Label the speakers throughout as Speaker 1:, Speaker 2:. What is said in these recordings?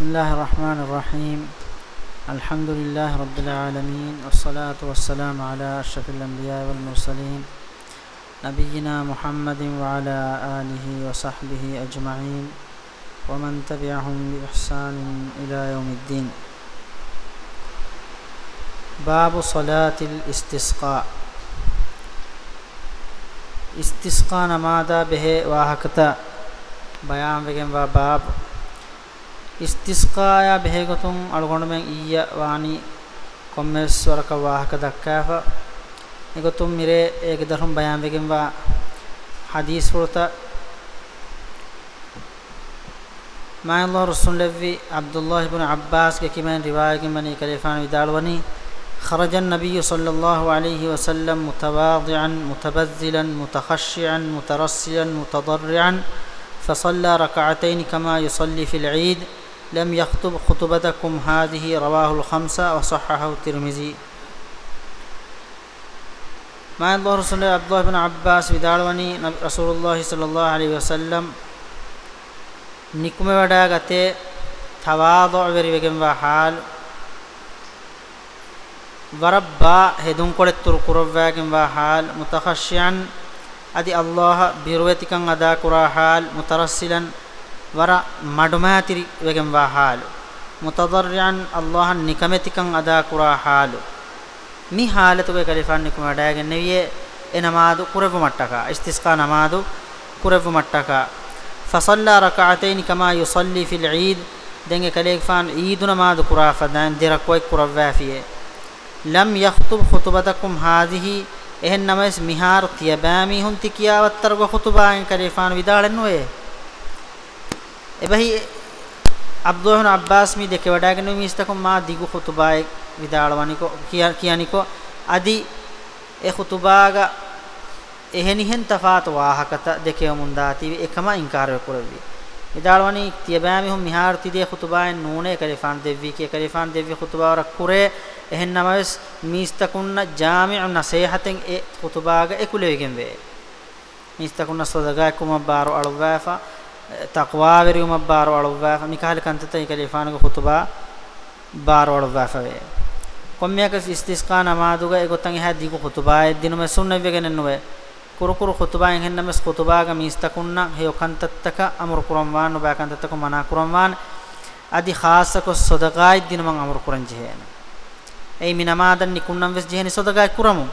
Speaker 1: بسم الله الرحمن الرحيم الحمد لله رب العالمين والصلاة والسلام على أشرف الأنبياء والمرسلين نبينا محمد وعلى آله وصحبه أجمعين ومن تبعهم بإحسان إلى يوم الدين باب صلاة الاستسقاء استسقاء نماذا به واهكتا بيان بكم باب استسقا بھیگو تم اڑگڑ میں یہ وانی کومسور کا واحق دھکا ہوا گ تم میرے ایک درم بیان بےگمبا حدیثرتا معلوم رسول الب عبد بن عباس کے کمن روای کی بنی کرفین و دالونی خرجن نبی صلی اللہ وسلم متواضعا متبذلا متخشعا مترسین متضرعا فصلى ركعتين كما يصلي في العيد لم يخطب خطبتكم هذه رواه الخمسة وصححه الترمذي عباس بدارواني رسول الله صلى الله عليه وسلم نكم වසල්ලම් නිකුම වඩා ගතේ තවාදු වෙරිවගෙන් වහාල් වරබ්බා හෙදුන් කොලෙතුරු කුරවෑගෙන් وحال මුතඛෂ්යන් أدي الله බිරුවතිකන් أدا كرا حال مترسلا wara madumaatiri wegem wa halu mutadarrian allah nikametikan ada kura halu mi halatu ge kalifan nikuma dagen neviye e namadu kurevu mattaka istisqa namadu kurevu mattaka fa salla rak'atayn kama yusalli fil eid denge kalifan eid namadu kura fadan dirakoy kuravwa fiye lam yakhtub khutbatakum hadhihi ehen namas mihar tiyabami hunti kiyawattara go khutbaen kalifan vidalen noye එබැහි Abdul Abbas මේ දෙක වඩාගෙන මිස්තකම් මා දිගු ખુතුබායි විදාලවනිකෝ කියනිකෝ අදි ඒ ખુතුබාග එහෙනිහෙන් තෆාත වාහකත දෙකේ මුන්දාති එකම ඉන්කාර වෙකරවි විදාලවනි තියබෑමි home මිහාර්ති දේ ખુතුබායෙන් නූනේ කලිෆාන් දෙව්වි කිය කලිෆාන් දෙව්වි ખુතුබා වර කුරේ එහෙන්නමස් මිස්තකුන්න ජාමිඋ නසීහතෙන් ඒ ખુතුබාග එකුලෙගෙන් වේ මිස්තකුන්න සදගා කුම බාරු අලුවාෆා ತಕ್ವಾವರಿ ಉಮಬ್ಬಾರ್ ಒಳವ್ವಾ ಮಿಕಾಲ್ ಕಂತತ ಇಕಲಿ ಇಫಾನುಗ ಖುತುಬಾ ಬಾರ್ ಒಳವ್ವಾ ಫವೆ ಕೊಮ್ಮ್ಯಾಕ ಇಸ್ತಿಸ್ಕಾ ನಮಾದುಗ ಗೊತ್ತಂಗೆ ಹ್ಯಾ ದಿಗು ಖುತುಬಾ ದಿನಮ ಸುನ್ನವ್ಯಗೆ ನೆನ್ನುವೆ ಕುರುಕುರು ಖುತುಬಾ ಹೆನ್ನಮಸ್ ಖುತುಬಾಗ ಮೀಸ್ತಕುನ್ನ ಹೇಯೋ ಕಂತತ್ತಕ ಅಮರು ಕುರಂವಾನ್ ನುಬಾ ಕಂತತ್ತಕ ಮನಾ ಕುರಂವಾನ್ ಅದಿ ಖಾಸಕ ಸೊದಗಾಯ್ ದಿನಮಂ ಅಮರು ಕುರಂಜಿಹೇನ ಐ ಮಿನಮಾದನ್ ನಿಕುನ್ನಂ ವೆಸ್ ಜಿಹೇನಿ ಸೊದಗಾಯ್ ಕುರಮು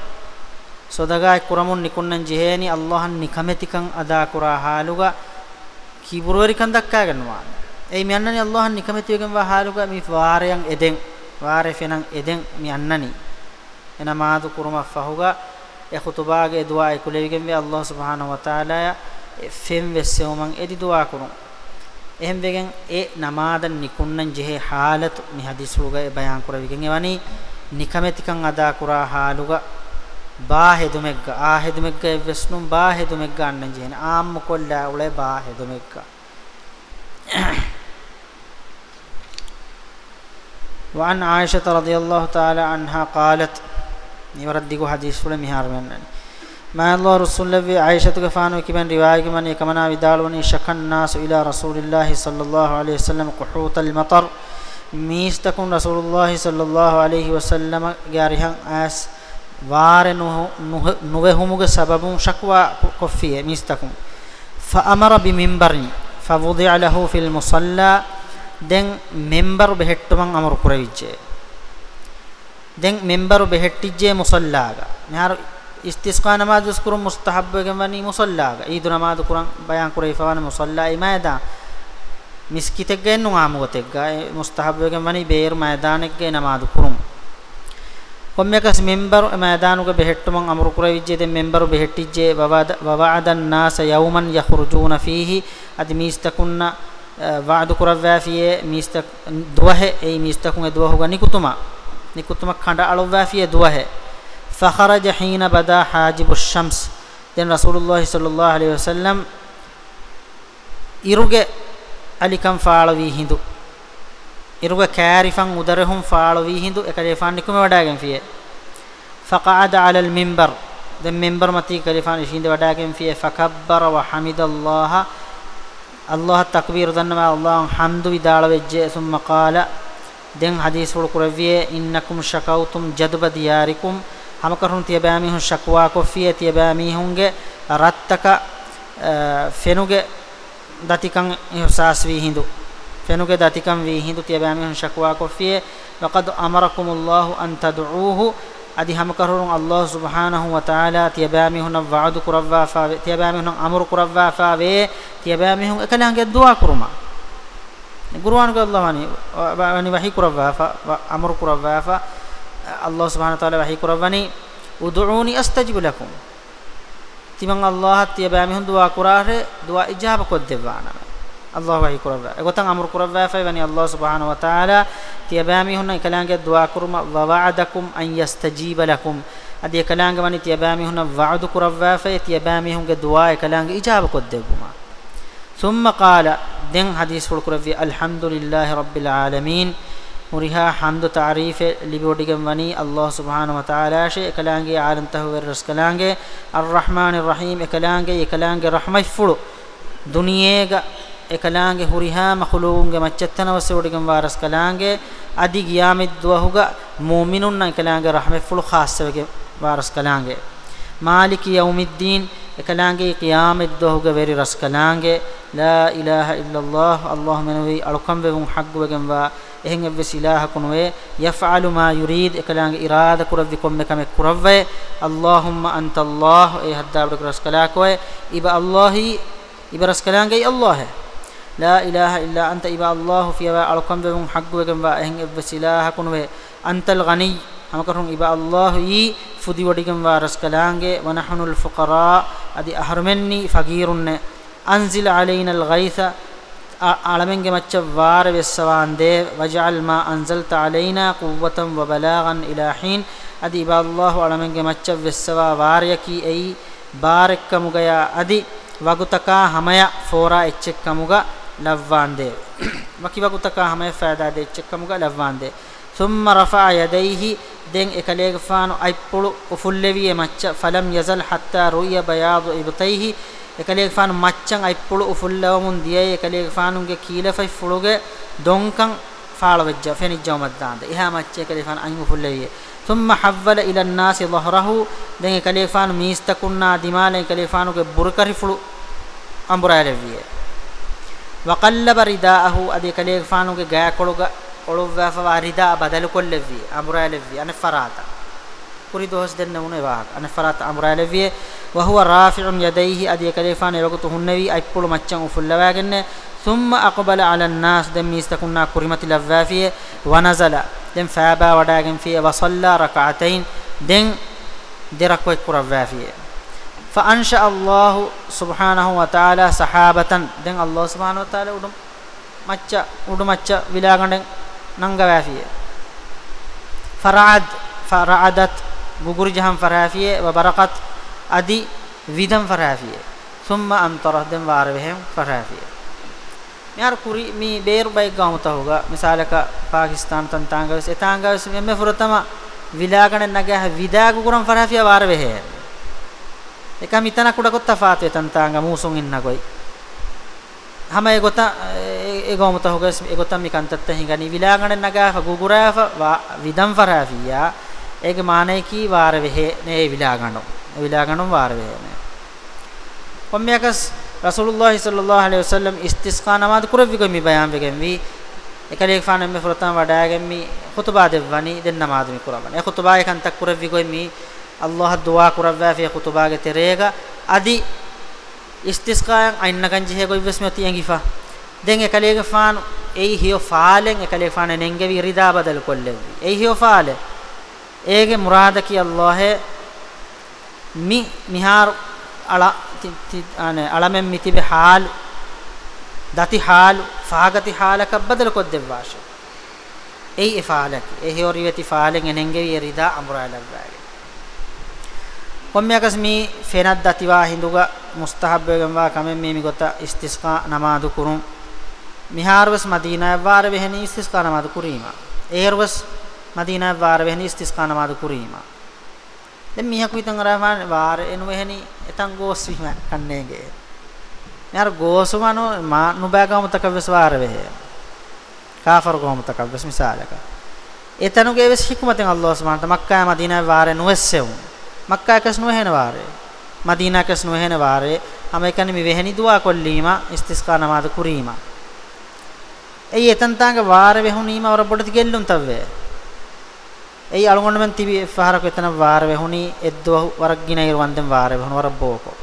Speaker 1: ಸೊದಗಾಯ್ ಕುರಮುನ್ ನಿಕುನ್ನಂ ಜಿಹೇನಿ ಅಲ್ಲಾಹನ್ ನಿಖಮೆತಿಕಂ ಅದಾ ಕುರಾ ಹಾಲುಗ කීබුරවරිකන් දක්කාගෙනවා ඒ මියන්නනි අල්ලාහන් නිකමෙතියගෙන් වහාලුක මි වාරයන් එදෙන් වාරේ ෆෙනන් එදෙන් මියන්නනි එනමාදු කුරුම ෆහුගා ඒ ඛුතුබාගේ දුවා ඒ කුලෙවිගෙන් වේ අල්ලාහ් සුබ්හානහු වතාලා ෆෙම් වෙස්සෝ මං එදි දුවා කුරුම් එහෙම් වෙගෙන් ඒ නමාදන් නිකුන්නන් ජෙහි හාලත් මි හදිස් වූගා ඒ බයාන් කුරවිගෙන් එවනි නිකමෙතිකන් අදා කුරා හාලුගා ಬಾಹೆದುಮೆಗ್ಗ ಆ ಹೆದುಮೆಗ್ಗ ಎವ್ವೆಸ್ನು ಬಾಹೆದುಮೆಗ್ಗ ಅಣ್ಣಂಜೇನ ಆಮ್ಮ ಕೊಲ್ಲ ಅವಳೆ ಬಾಹೆದುಮೆಗ್ಗ وعن عائشة رضي الله تعالى عنها قالت يردق حديث ولا مهار من ما الله رسول الله عائشة كفان وكمن رواية كمن يكمنا بدال ونشك الناس إلى رسول الله صلى الله عليه وسلم قحوط المطر ميستكن رسول الله صلى الله عليه وسلم جارها آس ವಾರೆ ನುವೆ ಹುಮುಗೆ ಸಬಬು ಶಕ್ವಾ ಕೊಫಿಯೆ ಮೀಸ್ತಕು ಫಅಮರ ಬಿ ಮಿಂಬರ್ನಿ ಫವುದಿಅ ಲಹು ಫಿಲ್ ಮುಸಲ್ಲಾ ದೆನ್ ಮೆಂಬರ್ ಬೆಹೆಟ್ಟುಮಂ ಅಮರು ಕುರವಿಜ್ಜೆ ದೆನ್ ಮೆಂಬರ್ ಬೆಹೆಟ್ಟಿಜ್ಜೆ ಮುಸಲ್ಲಾಗ ಯಾರು ಇಸ್ತಿಸ್ಕಾ ನಮಾಜ್ ಉಸ್ಕುರು ಮುಸ್ತಹಬ್ಬಗೆ ವನಿ ಮುಸಲ್ಲಾಗ ಈದು ನಮಾಜ್ ಕುರಂ ಬಯಾನ್ ಕುರೈಫವನ ಮುಸಲ್ಲಾ ಇಮಾಯದ ಮಿಸ್ಕಿತೆಗ್ಗೆನ್ನು ಆಮುಗತೆಗ್ಗ ಮುಸ್ತಹಬ್ಬಗೆ ವನಿ ಬೇರ್ ಮೈದಾನಕ್ಕೆ ನಮಾಜ್ ಕುರುಂ ಒಮ್ಮೆಕಸ್ ಮೆಂಬರು ಮೈದಾನುಗ ಬೆಹೆಟ್ಟು ಮಂ ಅಮರು ಕುರವಿಜ್ಜೆ ದೆ ಮೆಂಬರು ಬೆಹೆಟ್ಟಿಜ್ಜೆ ವವಾದ ವವಾದನ್ ನಾಸ ಯೌಮನ್ ಯಖ್ರುಜೂನ ಫೀಹಿ ಅದ್ ಮೀಸ್ತಕುನ್ನ ವಾದು ಕುರವ್ಯಾಫಿಯೆ ಮೀಸ್ತಕ್ ದುವಹೆ ಏ ಮೀಸ್ತಕುಂಗೆ ದುವಹುಗ ನಿಕುತುಮ ನಿಕುತುಮ ಖಂಡ ಅಳುವ್ಯಾಫಿಯೆ ದುವಹೆ فخرج حين بدا حاجب الشمس دين رسول الله صلى الله عليه وسلم ಇರುಗೆ ಅಲಿಕಂ ಫಾಳವಿ Hindu iruga kaarifan udarehum faaluwi hindu ekalefan nikume wadagen fiye faqa'ada 'ala al-minbar den minbar mati kalefan ishinde wadagen fiye fakabbara wa hamidallaha Allah takbir dannama Allahun hamdu vidala wejje summa qala den hadis wul kuravye innakum shakawtum jadba diyarikum hamakarun tiyabami hun shakwa ko fiye tiyabami hunge rattaka fenuge datikan ihsas wi hindu fenuge datikam wi hindu tiyabamihun shakwa kofiye waqad amarakumullahu an tad'uuhu adi hamakarun Allah subhanahu wa ta'ala tiyabamihun wa'adu kurawwa fa tiyabamihun amru kurawwa fa we tiyabamihun ekalange dua kuruma Qur'an ko Allah ani ani wahi kurawwa fa amru kurawwa fa Allah subhanahu wa ta'ala wahi kurawwani ud'uuni astajib lakum timan Allah tiyabamihun dua kurare dua ijaba ko devana الله وحي كربا اغتان امر كربا فاني الله سبحانه وتعالى تيبامي هن كلانك دعاء كرم الله وعدكم ان يستجيب لكم ادي كلانك من تيبامي هن وعد كربا فيتيبامي هن دعاء كلانك اجابه قدبما ثم قال دين حديث كربا الحمد لله رب العالمين مريها حمد تعريف لبوديكم وني الله سبحانه وتعالى شي كلانك عالم تهور رسكلانك الرحمن الرحيم كلانك كلانك رحمه فلو දුනියේග ekalaange huriha makhluunge machattana wasodigam waras kalaange adi giyamid duahuga mu'minunna ekalaange rahme fulu khassawege waras kalaange maliki yawmiddin ekalaange qiyamid duahuga veri ras kalaange la ilaha illallah allahumma nawi alukam vegum haggwegem wa එහෙන් එවස් ඉලාහ කුනවේ යෆ්අලු මා යුරීද් එකලංග ඉරාද කුරවි කොම්ම කම කුරවේ අල්ලාහුම්ම අන්තල්ලාහ් ඒ හද්දාබ්ඩ කුරස් කලාකෝයි ඉබ අල්ලාහි ඉබ රස් කලාංගයි අල්ලාහ් ලා ඉලාහා ඉල්ලා අන්ත ඉබාල්ලාහු ෆියා අල්කම් වෙමුන් හග්ගුවෙකම් වා එහෙන් එව්වසිලාහ කුනුවේ අන්තල් ගනී හමකරුන් ඉබාල්ලාහු ඊ ෆුදි වඩිකම් වා රස්කලාංගේ වනහනුල් ෆුකරා අදි අහර්මෙන්නි ෆගීරුන්නේ අන්සිල් අලයිනල් ගයිස අලමෙන්ගේ මච්ච වාර වෙස්සවාන් දේ වජල් මා අන්සල්ත අලයිනා කුවතම් වබලාගන් ඉලාහීන් අදි ඉබාල්ලාහු අලමෙන්ගේ මච්ච වෙස්සවා වාරයකි එයි බාරෙක්කමුගයා අදි වගුතකා හමය ෆෝරා එච්චෙක්කමුගා lavvande makiba kutaka hame faida de chekkamuga lavvande thumma rafa'a yadayhi den ekalege faano aippulu ufulleviye macca falam yazal hatta ruya bayadu ibtayhi ekalege faano maccan aippulu ufullawamun diye ekalege faanunge kiilafai fuluge donkan faalawajja fenijjawmaddande iha macca ekalege faano ain ufulleviye thumma havvala ila an-nasi dhahrahu den ekalege faano miistakunna dimale ekalege faanoge burkari fulu amburaaleviye وقلب رداءه ادي كليك فانوك غايا كولوغا اولوفا فوا رداء بدل كلفي امرالفي انا فراتا كوري دوس دن نون واك انا فراتا امرالفي وهو رافع يديه ادي كليك فان يلوغتو هنوي اي بول مچن وفلواغن ثم اقبل على الناس دم يستكنا كريمت لفافيه ونزل دم فابا وداغن في وصلى ركعتين دن دركوي كرافافيه فانشا الله سبحانه وتعالى صحابه දැන් الله سبحانه وتعالى උඩු මච්ච උඩු මච්ච විලාගණ්ඩ නංගවැෆිය فرعد فرعدت بغرجهم فرافيه وبرقت ادي විදම් فرافيه ثم امطرت دم واربهم فرافيه මෙහර කුරි මේ බේරු බයි ගාමත හොගා මිසාලක පාකිස්තාන තන්තාංගවස් එතාංගවස් මෙමෙ ෆුරතම විලාගණ නගහ විදාගු කුරම් ෆරාෆියා වාර වෙහේ eka mitana kuda gotta faate tantanga musun inna goi hama e gota e gomata hogas e gota mi kantatta hingani vilagane naga fa gugura fa vidam farafiya ege mane ki war vehe ne vilagano vilagano war vehe ne kommiyakas rasulullah sallallahu alaihi wasallam istisqa namad kuravi gomi bayan vegemvi ekale fana me frotan wadaya gemmi khutba devani den namad mi kurabani e khutba ekan tak kuravi gomi අල්ලාහ දුවා කරවෑ ඛුතුබාගේ තෙරේග අදි ඉස්තිස්කායන් අයින්නකන් ජෙහෙ ගොවිස් මෙති එංගිෆා දැන් එකලේග ෆාන එයි හියෝ ෆාලෙන් එකලේ ෆාන නෙන්ගෙවි රිදා බදල් කොල්ලෙවි එයි හියෝ ෆාල ඒගේ මුරාද කි අල්ලාහ මි මිහාර අලා අනේ අලමෙන් මිතිබ හාල් දති හාල් ෆාගති හාලක බදල් කොද්දෙවාෂ එයි ෆාලක එහි හොරිවති ෆාලෙන් එනෙන්ගෙවි රිදා අමුරා ලබ්බාගේ කොම්මයකස්මි ෆෙනත් දතිවා හිඳුගා මුස්තහබ්බෙගම්වා කමෙන් මේ මිගත ඉස්තිස්කා නමාදු කුරුම් මිහාරවස් මදීනා වාර වෙහෙනි ඉස්තිස්කා නමාදු කුරීම ඒරවස් මදීනා වාර වෙහෙනි ඉස්තිස්කා නමාදු කුරීම දැන් මිහක් විතන් අරහමන් වාර එනු වෙහෙනි එතන් ගෝස් විම කන්නේගේ යාර ගෝසුමනෝ මා නුබෑගමතක වෙස් වාර වෙහෙය කාෆර් ගොමතක වෙස් මිසාලක එතනුගේ වෙස් හික්මතෙන් අල්ලාහ් සුබ්හානහු තාලා මක්කා මදීනා වාර නුවස්සෙවුන් මක්කාකස් නොහෙන වාරේ මදීනාකස් නොහෙන වාරේ අම ඒ කියන්නේ මෙවැනි දුවා කොල්ලීම ඉස්තිස්කා නමාද කුරීම එයි එතන්තාගේ වාර වෙහුනීම වර බොඩති ගෙල්ලුම් තව්වේ එයි අලුගොන්න මෙන් තිබි ෆහරක එතන වාර වෙහුනි එද්දව වරක් ගිනයිර වන්දෙන් වාර වෙහුන වර බෝකෝ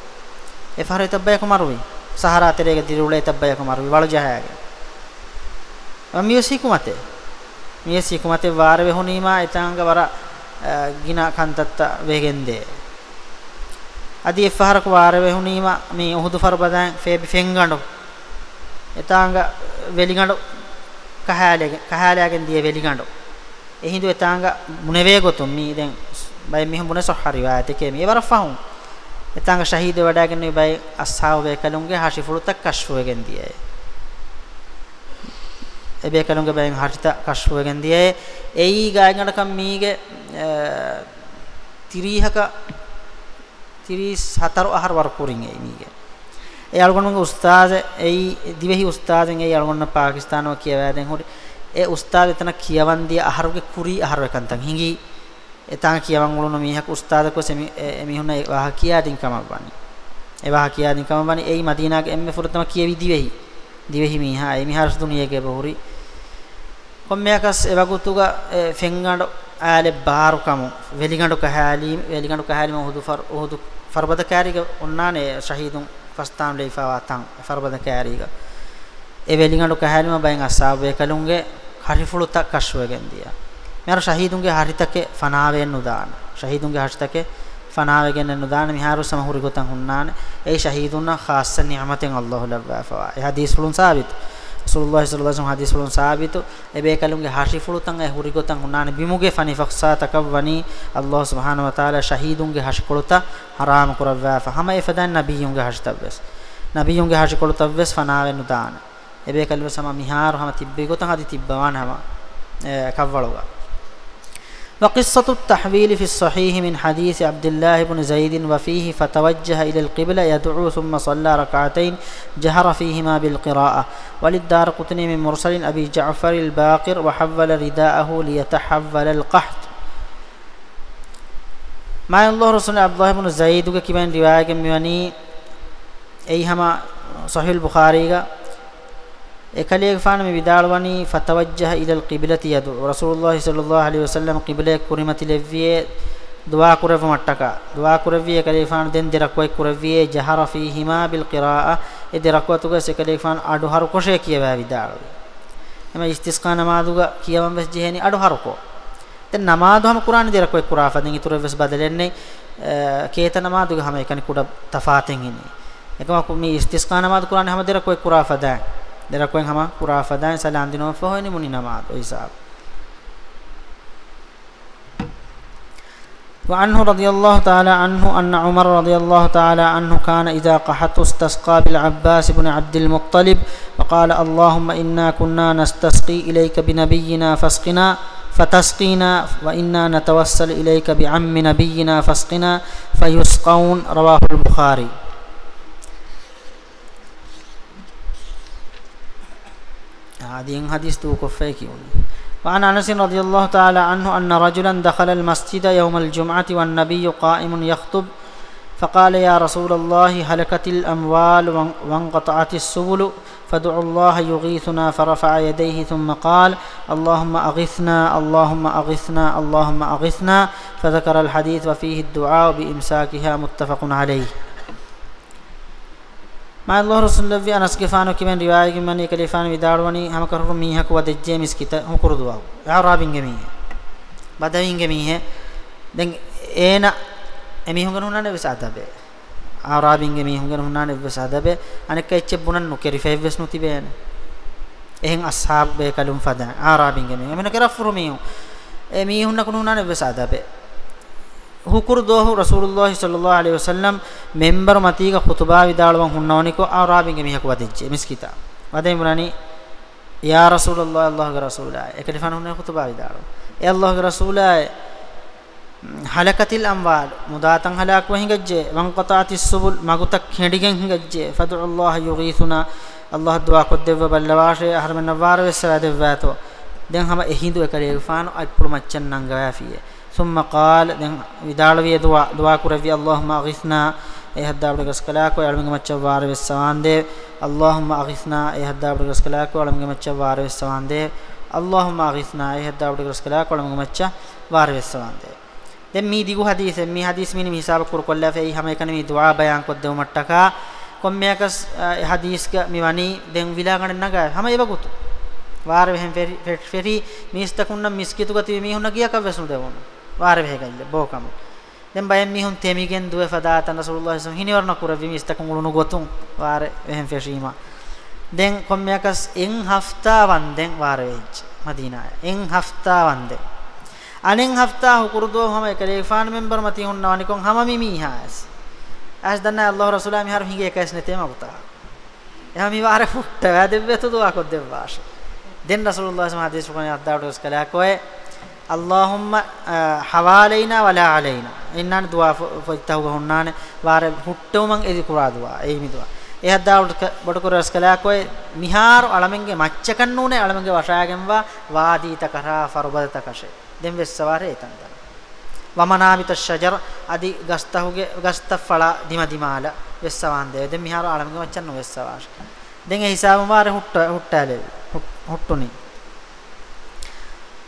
Speaker 1: ඒ ෆහරේ තබ්බය කුමාරුයි සහරා තෙරේක දිරුලේ තබ්බය කුමාරුයි වල ජහයාගේ මියසී කුමතේ මියසී කුමතේ වාර වෙහුනීම එතංග වර ගිනා කන්තත්ත වේගෙන්දේ අදී එෆහරක වාර වෙහුනීම මේ උහුදු ෆරබදන් ෆේබි ෆෙන්ගඬු එතාංග වෙලිගඬු කහාලයෙන් කහාලයෙන් දිය වෙලිගඬු එහිඳු එතාංග මුනවේ ගොතුම් මේ දැන් බයි මෙහු මුනස හරිවායතකේ මේ වරෆහුන් එතාංග ශහීද වඩාගෙන බයි අස්සාව වේකලුන්ගේ හෂිෆුරුතක් කෂ්ෆුවෙන් දියයි එබේ කලුංග බයෙන් හරිත කෂ්පුවගෙන් දියේ එයි ගායනකම් මීගේ 30ක 34 අහර වර කුරින් එයි මීගේ ඒ අලගොන්ගේ උස්තාද එයි දිවෙහි උස්තාදෙන් එයි අලගොන්න පාකිස්තානව කියවෑදෙන් හොට ඒ උස්තාද එතන කියවන් දිය අහරුගේ කුරි අහර එකන්තන් හිඟි එතන කියවන් උළුන මීහක් උස්තාදකව සෙමි එමිහුන වාහ කියාදින් කමක් වන්නේ ඒ වාහ කියාදින් කමක් වන්නේ එයි මදීනාගේ එම්මේ ෆුරතම කියවි දිවෙහි දිවෙහි මීහා එයි මිහාරසුතුණියගේ බහුරි කොම්මයකස් එවගුතුග ෆෙන්ගඬ ආලෙ බාරුකම වෙලිගඬ කහාලීම් වෙලිගඬ කහාලීම හුදු ෆර් හුදු ෆර්බද කෑරිග ඔන්නානේ ශහීදුන් ෆස්තාම් ලේෆාවා තං ෆර්බද කෑරිග ඒ වෙලිගඬ කහාලීම බයෙන් අස්සාබේ කලුන්ගේ හරිෆුළු තක් කෂ්වගෙන් දියා මෙර ශහීදුන්ගේ හරිතකේ ෆනාවෙන් නුදාන ශහීදුන්ගේ හරිතකේ ෆනාවෙන් නුදාන මිහාරු සමහුරි ගොතන් හුන්නාන ඒ ශහීදුන්නා ખાસ නියමතෙන් අල්ලාහ් ලබ්බා ෆවා ඒ හදීස් වලින් සාබිත් rasulullah sallallahu alaihi wasallam hadis bolon sabitu ebe kalunge hashifulu tanga eh hurigotang hunane bimuge fani faksa takawani allah subhanahu wa taala shahidunge hashikuluta haram kurawwa fa hama ifadan nabiyunge hashtabes nabiyunge hashikulutabes fanavenu dana ebe kalunge sama mihar hama tibbe gotang hadi tibbawan hama eh, kavwaluga وقصة التحويل في الصحيح من حديث عبد الله بن زيد وفيه فتوجه إلى القبلة يدعو ثم صلى ركعتين جهر فيهما بالقراءة وللدار قتني من مرسل أبي جعفر الباقر وحول رداءه ليتحول القحط ما الله رسول عبد الله بن زيد وكما رواية من أيهما صحيح البخاري ekaliye faana me vidalwani fatawajjaha ila alqiblati yadu rasulullah sallallahu alaihi wasallam qibla kurimati levie dua kurafa mattaka dua kuravie ekaliye faana den dirakwai kuravie jahara fihima bil qiraa e dirakwatuga ekaliye faana adu haru koshe kiyeva vidalwa ema istisqa namaduga kiyawan bes jeheni adu haru ko දැන් නමාදු හැම කුරාන දෙයක් ඔය කුරාෆා දැන් ඊතර වෙස් බදලෙන්නේ කේත නමාදුක හැම එකනි කුඩ තෆාතෙන් ඉන්නේ එකම මේ ඉස්තිස්කා නමාදු කුරාන හැම දෙයක් ඔය කුරාෆා දැන් dera ko hama pura fadain salam dino fo hoyni muni namaz وعنه رضي الله تعالى عنه أن عمر رضي الله تعالى عنه كان إذا قحط استسقى بالعباس بن عبد المطلب وقال اللهم إنا كنا نستسقي إليك بنبينا فاسقنا فتسقينا وإنا نتوسل إليك بعم نبينا فاسقنا فيسقون رواه البخاري هذه حديث تو كفيكي وعن انس رضي الله تعالى عنه ان رجلا دخل المسجد يوم الجمعه والنبي قائم يخطب فقال يا رسول الله هلكت الاموال وانقطعت السبل فدع الله يغيثنا فرفع يديه ثم قال اللهم اغثنا اللهم اغثنا اللهم اغثنا فذكر الحديث وفيه الدعاء بامساكها متفق عليه ما الله رسول الله انس كفانو كمن روايه من كليفان ودارواني هم كرو مي حق ودجي مسكيت هم كردوا اعرابين جميع بدوين جميع දැන් ඒන එමිහුන් ගනුනානේ වෙස අදබේ ආරාබින් එමිහුන් ගනුනානේ වෙස අදබේ අනෙක් ඇච්ච බුණන් නොකරි ෆේවස් නොතිබේන එහෙන් අස්හාබ් බේ කලුම් ෆදා ආරාබින් එමිහුන් එමන කරා ෆුරුමියු එමිහුන් නකුනුනානේ වෙස අදබේ ಹುಕುರು ದೋಹು ರಸೂಲುಲ್ಲಾಹಿ ಸಲ್ಲಲ್ಲಾಹು ಅಲೈಹಿ ವಸಲ್ಲಂ ಮೆಂಬರ್ ಮತೀಗ ಖುತುಬಾ ವಿದಾಳವ ಹುನ್ನವನಿಕೋ ಆ ರಾಬಿಂಗೆ ಮಿಹಕು ವದಿಜ್ಜೆ ಮಿಸ್ಕಿತ ವದೆ ಇಮ್ರಾನಿ ಯಾ ರಸೂಲುಲ್ಲಾಹ್ ಅಲ್ಲಾಹುಗೆ ರಸೂಲಾಯ ಎಕಡಿಫಾನ ಹುನ್ನ ಖುತುಬಾ ವಿದಾಳು ಎ ಅಲ್ಲಾಹುಗೆ ರಸೂಲಾಯ ಹಲಕತಿಲ್ ಅಂವಾಲ್ ಮುದಾತಂ ಹಲಾಕ್ ವಹಿಗಜ್ಜೆ ವಂಕತಾತಿ ಸುಬುಲ್ ಮಗುತಕ್ ಹೆಡಿಗೆಂ ಹಿಂಗಜ್ಜೆ ಫದುಲ್ಲಾಹ ಯುಗೀಸುನಾ ಅಲ್ಲಾಹ ದುವಾ ಕೊದ್ದೆವ್ವ ಬಲ್ಲವಾಶೆ ಹರ್ಮನವಾರ ವೆಸ್ಸಲ ದೆವ್ವಾತೋ ದೆನ್ ಹಮ ಎಹಿಂದು ಎಕಡಿಫಾನ ಅಪ್ಪುಳು ಮಚ್ಚನ್ ನಂಗವಾಫಿಯೆ ثم قال ودال وي دعاء دعاء كربي اللهم اغثنا اي حد دابڑ گسکلا کو علم گمچ وار وسوان دے اللهم اغثنا اي حد دابڑ گسکلا کو علم گمچ وار وسوان دے اللهم اغثنا اي حد دابڑ گسکلا کو علم گمچ وار وسوان دේ දැන් මේ දිගු හදීස මේ හදීස් මිනි හිසාබ කර කොල්ලා ෆේ හැම එකන මේ දුආ බයන් කොත් දෙව මට්ටකා කොම්මයක හදීස් ක මෙවනි දැන් විලා ගන්න නග හැම එවකුතු වාර වෙහෙන් ෆෙරි ෆෙරි මිස්තකුන්න මිස්කිතු ගති මේ හොන ගියා කවසු දෙවොන ವಾರ ವೆಹಗಲ್ಲ ಬಹುಕಮ ದೆಂ ಬಯಂ ಮಿಹುಂ ತೆಮಿಗೆನ್ ದುವೆ ಫದಾತ ರಸೂಲುಲ್ಲಾಹ ಸಂ ಹಿನಿವರ್ನ ಕುರವಿ ಮಿಸ್ತಕಂ ಉಳುನು ಗೊತುಂ ವಾರ ವೆಹಂ ಫೆಶೀಮಾ ದೆಂ ಕೊಮ್ಯಾಕಸ್ ಎಂ ಹಫ್ತಾ ವಂದೆಂ ವಾರ ವೆಜ್ ಮದೀನಾ ಎಂ ಹಫ್ತಾ ವಂದೆ ಅನೆಂ ಹಫ್ತಾ ಹುಕುರ್ದೋ ಹಮ ಎಕಲೇಫಾನ್ ಮೆಂಬರ್ ಮತಿ ಹುನ್ನವಾನಿ ಕೊಂ ಹಮ ಮಿಮಿಹಾಸ್ ಆಸ್ ದನ್ನ ಅಲ್ಲಾಹ ರಸೂಲಾ ಮಿಹಾರು ಹಿಂಗೆ ಎಕೈಸ್ ನೆತೆ ಮಗುತಾ එහම විවාර ෆුට්ට වැදෙව්වතු දුවා කොද්දෙව්වාශ දෙන්න රසූලුල්ලාහ සම හදීස් කුණ අද්දාට උස් කළා කොයේ اللهم حوالينا ولا علينا ඉන්නාන දුවා ෆයිතව ගහුන්නාන වාර හුට්ටෝ මං එදි කුරා දුවා ඒ මිදුවා එහත් දාවට බඩ කුරස් කළා කොයි මිහාරු අලමෙන්ගේ මච්චකන් නෝනේ අලමෙන්ගේ වශාගෙන්වා වාදීත කරා ෆරබදත කෂේ දෙම් වෙස් සවාරේ එතන තන වමනාවිත ෂජර আদি ගස්තහුගේ ගස්ත ඵල දිම දිමාල වෙස් සවාන් දේ දෙම් මිහාරු අලමෙන්ගේ මච්චන් නොවෙස් සවාශ දෙන් ඒ හිසාවම වාර හුට්ට හුට්ටාලේ හුට්ටුනේ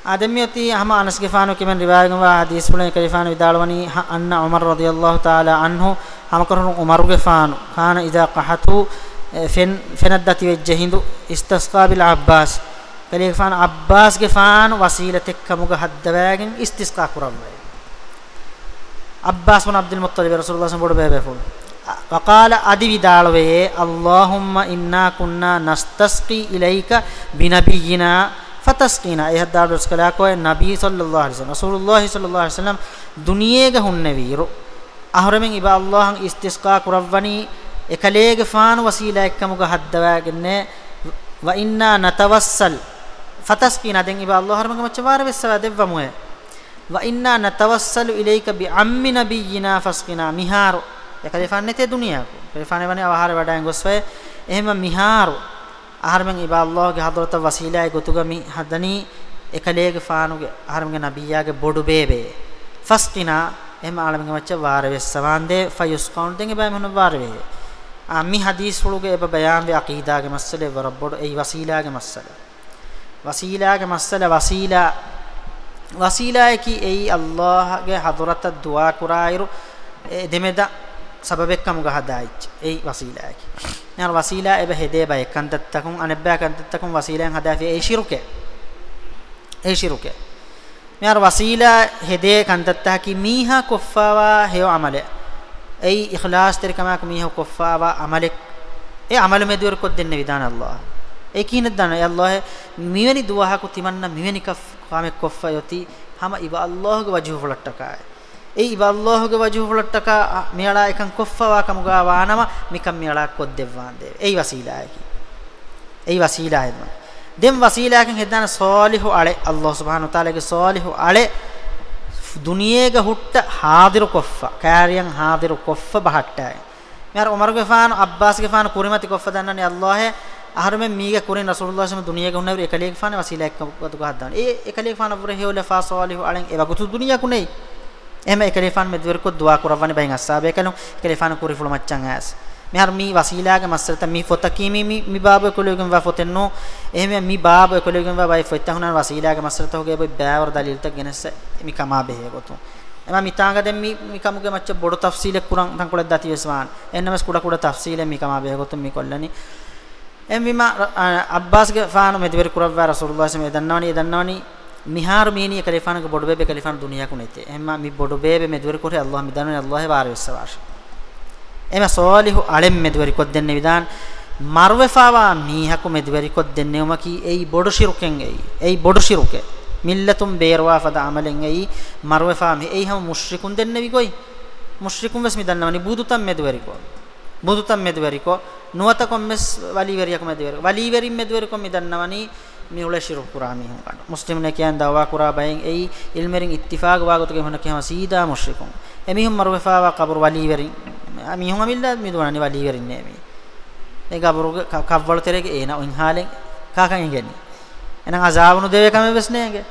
Speaker 1: ආදම්‍යති අහම අනස් ගිෆානු කිමන් රිවායගම හදීස් වලින් කලිෆානු විදාලවනි අන්න Umar රදියල්ලාහු තාලා අන්හු අමකරුන් Umar ගිෆානු කාන ඉදා කහතු fen fenaddati wejjahindu istisqa bil abbas කලිෆාන Abbas ගිෆානු වසීලතෙක් කමුග හද්දවෑගෙන් istisqa කරම්මයි Abbas වන අබ්දුල් මුත්තලිබ් රසූලුල්ලාහ සම් බොඩ බෑබෑෆුල් وقال ادي විදාලවේ اللهم انا كنا نستسقي اليك بنبينا ಫತಸ್ಕೀನ ಐ ಹದ್ದಾಬ್ರಸ್ ಕಲಾಕೋಯ ನಬಿ ಸಲ್ಲಲ್ಲಾಹು ಅಲೈಹಿ ವಸಲ್ಲಂ ರಸೂಲುಲ್ಲಾಹಿ ಸಲ್ಲಲ್ಲಾಹು ಅಲೈಹಿ ವಸಲ್ಲಂ ದುನಿಯೆಗೆ ಹುಣ್ಣೆವೀರು ಅಹರಮೆಂ ಇಬಾ ಅಲ್ಲಾಹಂ ಇಸ್ತಿಸ್ಕಾ ಕುರವ್ವನಿ ಎಕಲೇಗೆ ಫಾನ್ ವಸೀಲಾ ಎಕ್ಕಮುಗ ಹದ್ದವಾಗೆನ್ನೆ ವ ಇನ್ನಾ ನತವಸ್ಸಲ್ ಫತಸ್ಕೀನ ದೆಂ ಇಬಾ ಅಲ್ಲಾಹ್ ಹರಮೆಂ ಮಚ್ಚವಾರ ವೆಸ್ಸವ ದೆವ್ವಮುಯ ವ ಇನ್ನಾ ನತವಸ್ಸಲು ಇಲೈಕ ಬಿ ಅಮ್ಮಿ ನಬಿಯಿನಾ ಫಸ್ಕಿನಾ ಮಿಹಾರು ಎಕಲೆ ಫಾನ್ ನೆತೆ ದುನಿಯಾಕು ಫಾನ್ ವನೆ ಅವಹಾರ ವಡಾಯಂ ಗೊಸ್ವೆ එහෙම මිහාරු aharamen iba Allahge hadrata wasilaya gotugami hadani ekalege faanuge aharamge nabiyage bodu bebe fasqina em alamge macha warwe sawande fayusqaun denge ba mehna warwe ami hadis huluge eba bayan ve aqida ge masale wa rabbod ei wasila ge masale wasila ge masale wasila wasila ki ei Allah ge hadrata dua kurairu demeda සබබෙක්කම ගහදායිච් ඒ වසීලාකි නාර වසීලා එබ හෙදේ බය කන්තත්තකුන් අනෙබ්බා කන්තත්තකුන් වසීලයන් හදාෆි ඒ ශිරුකේ ඒ ශිරුකේ නාර වසීලා හෙදේ කන්තත්තහකි මීහා කොෆාවා හේව අමලේ ඒ ඉඛලාස් තරිකමක මීහා කොෆාවා අමලෙක් ඒ අමල මෙදුවර කොත් දෙන්න විදාන අල්ලාහ ඒ කින දන අල්ලාහ මිවැනි දුවහකු තිමන්න මිවැනි කෆ කාමෙක් කොෆා යති හැම ඉබ අල්ලාහගේ වජහ ෆලට්ටකායි ei wallahuge wajhu fulattaka miyala ekan koffawa kamuga waanama mikam miyala koddevwan de ei wasilaaki ei wasilaay dum dem wasilaakin hedana salihu ale allah subhanahu taala ge salihu ale duniyega hutta hadiru koffa kaariyan hadiru koffa bahatta මෙහර Umar ගෆාන Abbas ගෆාන කුරිමති කොෆ දන්නනේ අල්ලාහ් අහරුමෙන් මීගේ කුරින් රසූලුල්ලාහ් සම දුනියේ ගුණවර එකලේ ගෆාන වසීලා එක්ක වතු ගහද්දාන ඒ එකලේ ගෆාන වර හේවල ෆාසාලිහු අලෙන් ඒ වගතු දුනියා කුනේ එහෙම එකලෙෆාන් මෙද්වරකොත් දුවා කරවන්නේ බයින් අස්සාබය කලොන් එකලෙෆාන කුරිෆුල මච්චන් ඇස් මෙහර මි වසීලාගේ මස්සරත මි ෆොතකීමි මි මි බාබ කොලෙගෙන් වා ෆොතෙන්නෝ එහෙම මි බාබ කොලෙගෙන් වා බයි ෆොත්තහුනන් වසීලාගේ මස්සරත හොගේ බයි බෑවර දලීල්ත ගෙනස මි කමා බෙහෙ ගොතු එම මිතාග දැන් මි මි කමුගේ මච්ච බොඩ තෆ්සීල කුරන් තන් කොලද දති වෙස්වාන් එන්නමස් කුඩ කුඩ තෆ්සීල මි කමා බෙහෙ ගොතු මි කොල්ලනි එම් මි මා අබ්බාස්ගේ ෆානු මෙද්වර කරවවා රසූලුල්ලාහ් සමේ දන්නවනි දන්නවනි මිහාර මීනිය කලිෆාන ක බොඩබේ කලිෆාන දුනියා කුනෙතේ එම්මා මි බොඩබේ බෙ මෙදුවර කොරේ අල්ලාහ මිදානේ අල්ලාහ වාර විශ්වාස එම සෝලිහු අලෙම් මෙදුවරි කොත් දෙන්නේ විදාන් මර්වෙෆාවා මීහකු මෙදුවරි කොත් දෙන්නේ උම කී එයි බොඩ ශිරුකෙන් එයි එයි බොඩ ශිරුකේ මිල්ලතුම් බේරවා ෆද අමලෙන් එයි මර්වෙෆා මි එයි හැම මුශ්රිකුන් දෙන්නේ විගොයි මුශ්රිකුන් වස් මිදන්නවනි බුදුතම් මෙදුවරි කො බුදුතම් මෙදුවරි කො නුවත කොම්මස් වලිවරියක් මෙදුවරි වලිවරින් මෙදුවරි කො මිදන්නවනි මිউলে শিরক কুরা মি হুন কাট মুসলিম নে কিয়ান দাওয়া কুরা বাইং এই ইলমেরিং ইত্তিফাক ওয়াগত কে হুন কিয়াম সিদা মুশরিকুন এমি হুম মারুফা ওয়া কবর ওয়ালি বেরিং আমি হুম আমিল্লা মি দোনানি ওয়ালি বেরিং নে মি ඒ ගබරු කවවල තෙරේක එන උන් හාලෙන් කාකන් ඉගෙන එනං අසාවුණු දෙවකම වෙස් නේගේ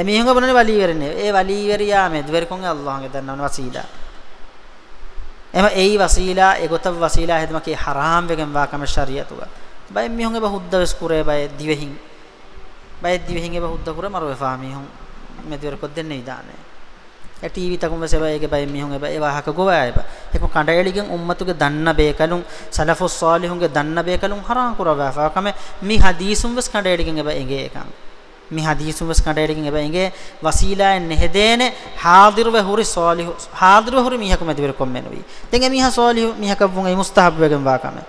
Speaker 1: එමිහුඟ බනනේ වලී වෙරනේ ඒ වලී වෙරියා මේ දෙවර කොන් අල්ලාහගේ දන්නවන වසීලා එම ඒයි වසීලා ඒගොත වසීලා හෙදමකේ හරාම් වෙගෙන් වාකම ශරියතුග බයි මිහුඟ බහුද්ද වෙස් කුරේ බයි දිවෙහින් ಬಯದ್ದಿವಿ ಹಿಂಗೆ ಬಹುದ್ದಪುರ ಮರುವೆಫಾ ಮೀಹುಂ ಮೆದಿವರ ಕೊದ್ದೆನ್ನೆ ಇದಾನೆ ಎ ಟಿವಿ ತಗೊಂಬ ಸೆಬಾಯಿಗೆ ಬಯ ಮೀಹುಂಗೆ ಬಯ ವಾಹಕ ಗೋವಾಯಬ ಏಕ ಕಂಡೇಳಿಗೆ ಉಮ್ಮತ್ತುಗೆ ದನ್ನ ಬೇಕಲು ಸಲಫು ಸಾಲಿಹುಂಗೆ ದನ್ನ ಬೇಕಲು ಹರಾಂ ಕುರವಾಫಾ ಕಮೆ ಮಿ ಹದೀಸುಂ ವಸ್ ಕಂಡೇಳಿಗೆ ಬಯ ಇಂಗೆ ಏಕಾಂ ಮಿ ಹದೀಸುಂ ವಸ್ ಕಂಡೇಳಿಗೆ ಬಯ ಇಂಗೆ ವಸೀಲಾ ನೆಹದೇನೆ ಹಾದಿರುವೆ ಹುರಿ ಸಾಲಿಹು ಹಾದಿರುವೆ ಹುರಿ ಮೀಹಕ ಮೆದಿವರ ಕೊಮ್ಮೆನುವಿ ತೆಂಗೆ ಮೀಹ ಸಾಲಿಹು ಮೀಹಕ ಬುಂಗೆ ಮುಸ್ತಹಬ್ ಬೇಗಂ ವಾಕಮೆ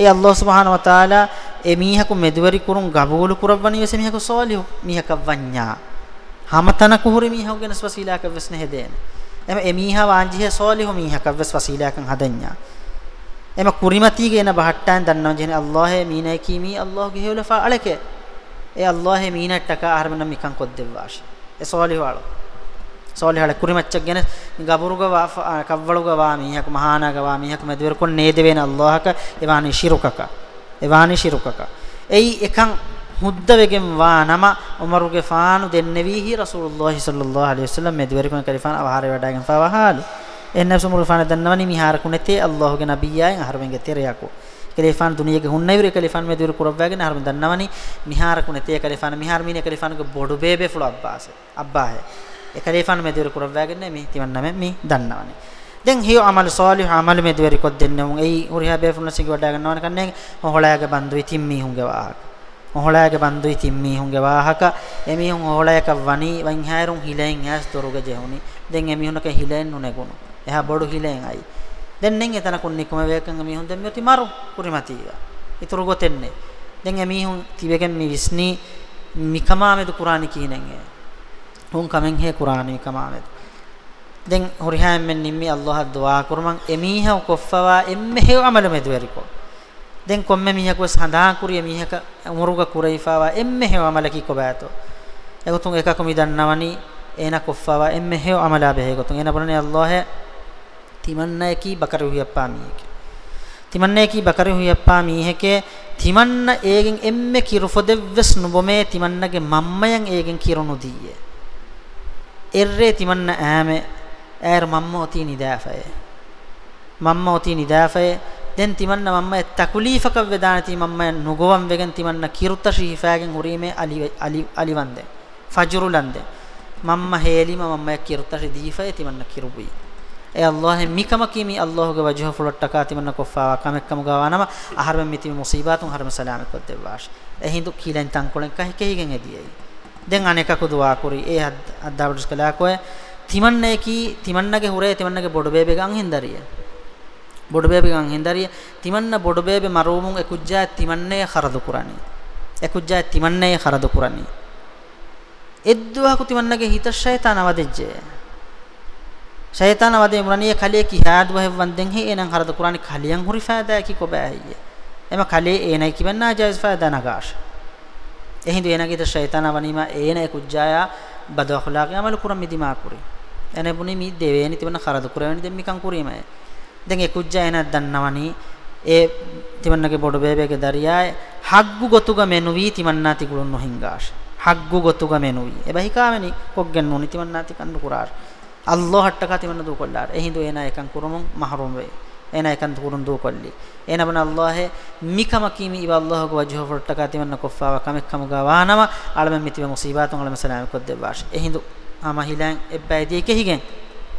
Speaker 1: ඒ අල්ලාහ් සුබ්හානහු වතාලා ඒ මීහකු මෙදවරි කුරුන් ගබෝලු කුරබ්බණි වෙස මීහකු සෝලිහු මීහක වඤ්ඤා හමතන කුහුරි මීහව ගෙනස් වසීලාක වෙස්න හෙදේන එම ඒ මීහ වාංජිහ සෝලිහු මීහක වෙස් වසීලාකන් හදඤ්ඤා එම කුරිමති ගේන බහට්ටයන් දන්නවා ජෙන අල්ලාහ් මීනයි කීමි අල්ලාහ් ගෙහෙවල ෆාලක ඒ අල්ලාහ් මීනට්ටක ආරමනම් මිකන් කොද්දෙවාශ ඒ සෝලිහු වලෝ සෝලිහල කුරිමච්චක් ගැන ගබුරුග කව්වලුග වා මීහක මහානාග වා මීහක මැදිවර කොන් නේදවේන අල්ලාහක එවානි ශිරුකක එවානි ශිරුකක එයි එකන් හුද්දවෙගෙන් වා නම උමරුගේ ෆානු දෙන්නේවි හි රසූලුල්ලාහ සල්ලල්ලාහු අලයිහි වසල්ලම් මැදිවර කොන් කලිෆාන අවහාරේ වැඩගෙන ෆවහාලු එන්න සුමුල් ෆාන දන්නවනි මිහාර කුණතේ අල්ලාහගේ නබියයන් අහරවෙන්ගේ තෙරයකෝ කලිෆාන් දුනියගේ හුන්නයිවර කලිෆාන් මැදිවර කුරවගෙන අහරම දන්නවනි මිහාර කුණතේ කලිෆාන මිහාර මීනේ කලිෆානගේ බොඩු බේබේ ෆුල අබ්බාස අබ්බාහේ ඒ කලිෆාන් මෙදෙර කුරවගෙන මේ තිවන් නම මේ දන්නවනේ දැන් හිය අමල් සාලිහ අමල් මෙදෙර කොත් දෙන්න උන් ඒ උරියා බේෆුනසික වඩා ගන්නවන කන්නේ හොහලයාගේ බන්දු ඉතින් මීහුන්ගේ වාහක හොහලයාගේ බන්දු ඉතින් මීහුන්ගේ වාහක එමිහුන් හොහලයක වනි වන් හැරුන් හිලෙන් ඇස් දොරුගේ ජෙහුනි දැන් එමිහුනක හිලෙන් නුනගුණ එහා බොඩු හිලෙන් අයි දැන් නෙන් එතන කුන්නේ කොම වේකන් මිහුන් දැන් මෙති මරු කුරිමතිවා ඉතුරු ගොතෙන්නේ දැන් එමිහුන් තිබෙකන් මේ විස්නි මිකමාමෙදු කුරානි කියනෙන් ඒ උන් කමෙන් හේ කුරානී කමාවෙත් දැන් හොරිහාම් මෙන් නිම්මි අල්ලාහ දුවා කුරමන් එමීහ කොෆවා එම්මෙ හේ අමල මෙදුවරිකෝ දැන් කොම්මෙ මීහක සඳහා කුරිය මීහක උමරුග කුරයිෆාවා එම්මෙ හේ අමලකි කොබෑතෝ එගොතුන් එකකම ඉදන්නවනි එන කොෆවා එම්මෙ හේ අමලා බෙහෙගොතුන් එන බරනේ අල්ලාහ තිමන්නය කී බකරු හියප්පා මීහක තිමන්නේ කී බකරු හියප්පා මීහකේ තිමන්න ඒගෙන් එම්මෙ කිරුෆොදෙව්වස් නුබමේ තිමන්නගේ මම්මයන් ඒගෙන් කිරුණු දීයේ erre timanna aame air mamma oti nidafaye mamma oti nidafaye den timanna mamma e takulifaka vedanati mamma e nugowan vegan timanna kirutta shifagen hurime ali ali aliwande fajrulande mamma helima mamma e kirutta shidifaye timanna kirubui e allah mikama kimi allah ge wajh fulottaka timanna koffawa kamekkam gawanama aharbe mitimi musibatun harme salamat koddewash ehindu kilen tankolen kahike higen ediyei දැන් අනේකකු දුවා කුරි ඒ අද්දාවට ස්කලා කොය තිමන්නේ කි තිමන්නගේ hurray තිමන්නගේ බොඩ බේබේ ගන් හින්දරිය බොඩ බේබේ ගන් හින්දරිය තිමන්න බොඩ බේබේ මරූමුන් එකුජ්ජා තිමන්නේ හරදු කුරණි එකුජ්ජා තිමන්නේ හරදු කුරණි එද්දුවාකු තිමන්නගේ හිත ෂයතන වදෙජ්ජේ ෂයතන වදේ මුරණිය කලේ කි හාදු හෙවන් දෙන් හේ එනං හරදු කුරණි කලියන් හුරි ෆෑදා කි කොබෑයිය එම කලේ එනයි කිවන්නා ජයිස් ෆෑදා නගාෂා එහිඳ එනගිත ෂයිතන වනීම ඒන කුජ්ජායා බද අඛලාගේ අමල කුරම් මිදිමා කුරි එනේ බුනි මි දෙවේනි තිබෙන කරද කුරවනි දෙම් මිකන් කුරීමයි දැන් ඒ කුජ්ජා එනක් දන්නවනි ඒ තිමන්නගේ බොඩ බේබේගේ දරියාය හග්ගු ගොතුග මෙනුවී තිමන්නාති කුලොන් නොහින්ගාෂ හග්ගු ගොතුග මෙනුවී එබැහි කාමෙනි කොග්ගෙන් නොනි තිමන්නාති කන්දු කුරාර අල්ලාහ් හට්ටකා තිමන්න දු කොල්ලාර එහිඳ එන එකන් කුරුමුන් මහරුම් වේ ena ekan turun du kolli ena bana allah mikama kimi iba allah go wajho forta ka timanna koffa wa kamek kam ga wanama alama mitiba musibatun alama salam ko de bash e hindu ama hilan ebbai di ke higen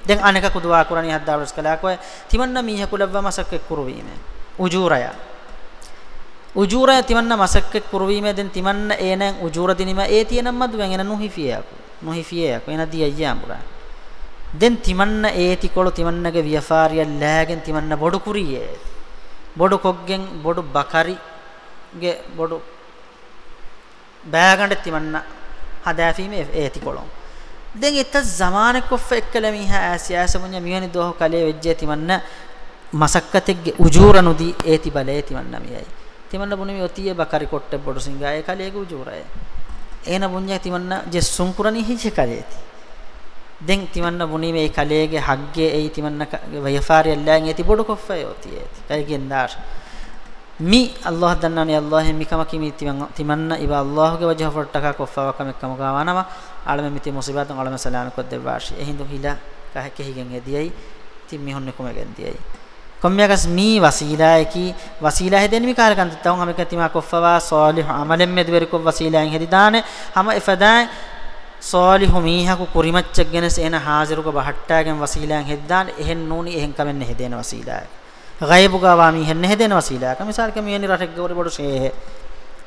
Speaker 1: den aneka kudwa qurani hadda wars kala ko timanna miha kulawwa masakke kurwime ujuraya ujura timanna masakke kurwime den timanna enen ujura dinima e tiyanamma duwen ena nuhifiya ko nuhifiya ko ena diyayya amura දැන් තිමන්න ඒතිකොළු තිමන්නගේ ව්‍යාපාරිය ලෑගෙන් තිමන්න බොඩු කුරියේ බොඩු කොග්ගෙන් බොඩු බකරිගේ බොඩු බෑගඬ තිමන්න හදාfīමේ ඒතිකොළොන් දැන් එත සමානෙක කොෆ එක්කල මිහා ඇසියාස මුඤ්ඤ මිහනි දෝහ කලේ වෙජ්ජේ තිමන්න මසක්කතෙක්ගේ උජූරනුදී ඒති බලේ තිමන්න මියයි තිමන්න බුනේ ඔතිය බකරි කොට්ට බොඩු සිංගාය කලේගේ උජූරය එන මුඤ්ඤ තිමන්න ජෙස්සුම් කුරණි හිජ කලේති දැන් තිමන්න මුනි මේ කලයේගේ හග්ගේ ඒ තිමන්න වයෆාරිය ලෑන් ඇති බොඩු කොෆය ඔතිය ඇති කලගෙන් දාශ මි අල්ලාහ දන්නනේ අල්ලාහ මිකම කිමි තිමන්න ඉබ අල්ලාහගේ වජහ ෆොට්ටක කොෆව කම කම ගාවනම අලම මිති මුසිබතන් අලම සලාන කොද්ද වාශි එහිඳු හිලා කහ කෙහිගෙන් එදියයි තිම් මිහොන්නේ කොමගෙන් දියයි කොම්මයකස් මී වසීලායකි වසීලා හෙදෙන මි කාරකන්ත තවන් හම කතිමා කොෆවා සාලිහ අමලෙම් මෙදවර කො වසීලායන් හෙදි දාන හම ඉෆදායි සාලිහු මීහකු කුරිමච්චක් ගෙනස එන හාසිරුක බහට්ටාගෙන් වසීලයන් හෙද්දාන එහෙන් නූනි එහෙන් කමෙන් හෙදෙන වසීලය ගයිබු ගාවා මීහෙන් හෙදෙන වසීලය කමිසාරක මීනි රටක් ගොර බඩු ෂේහ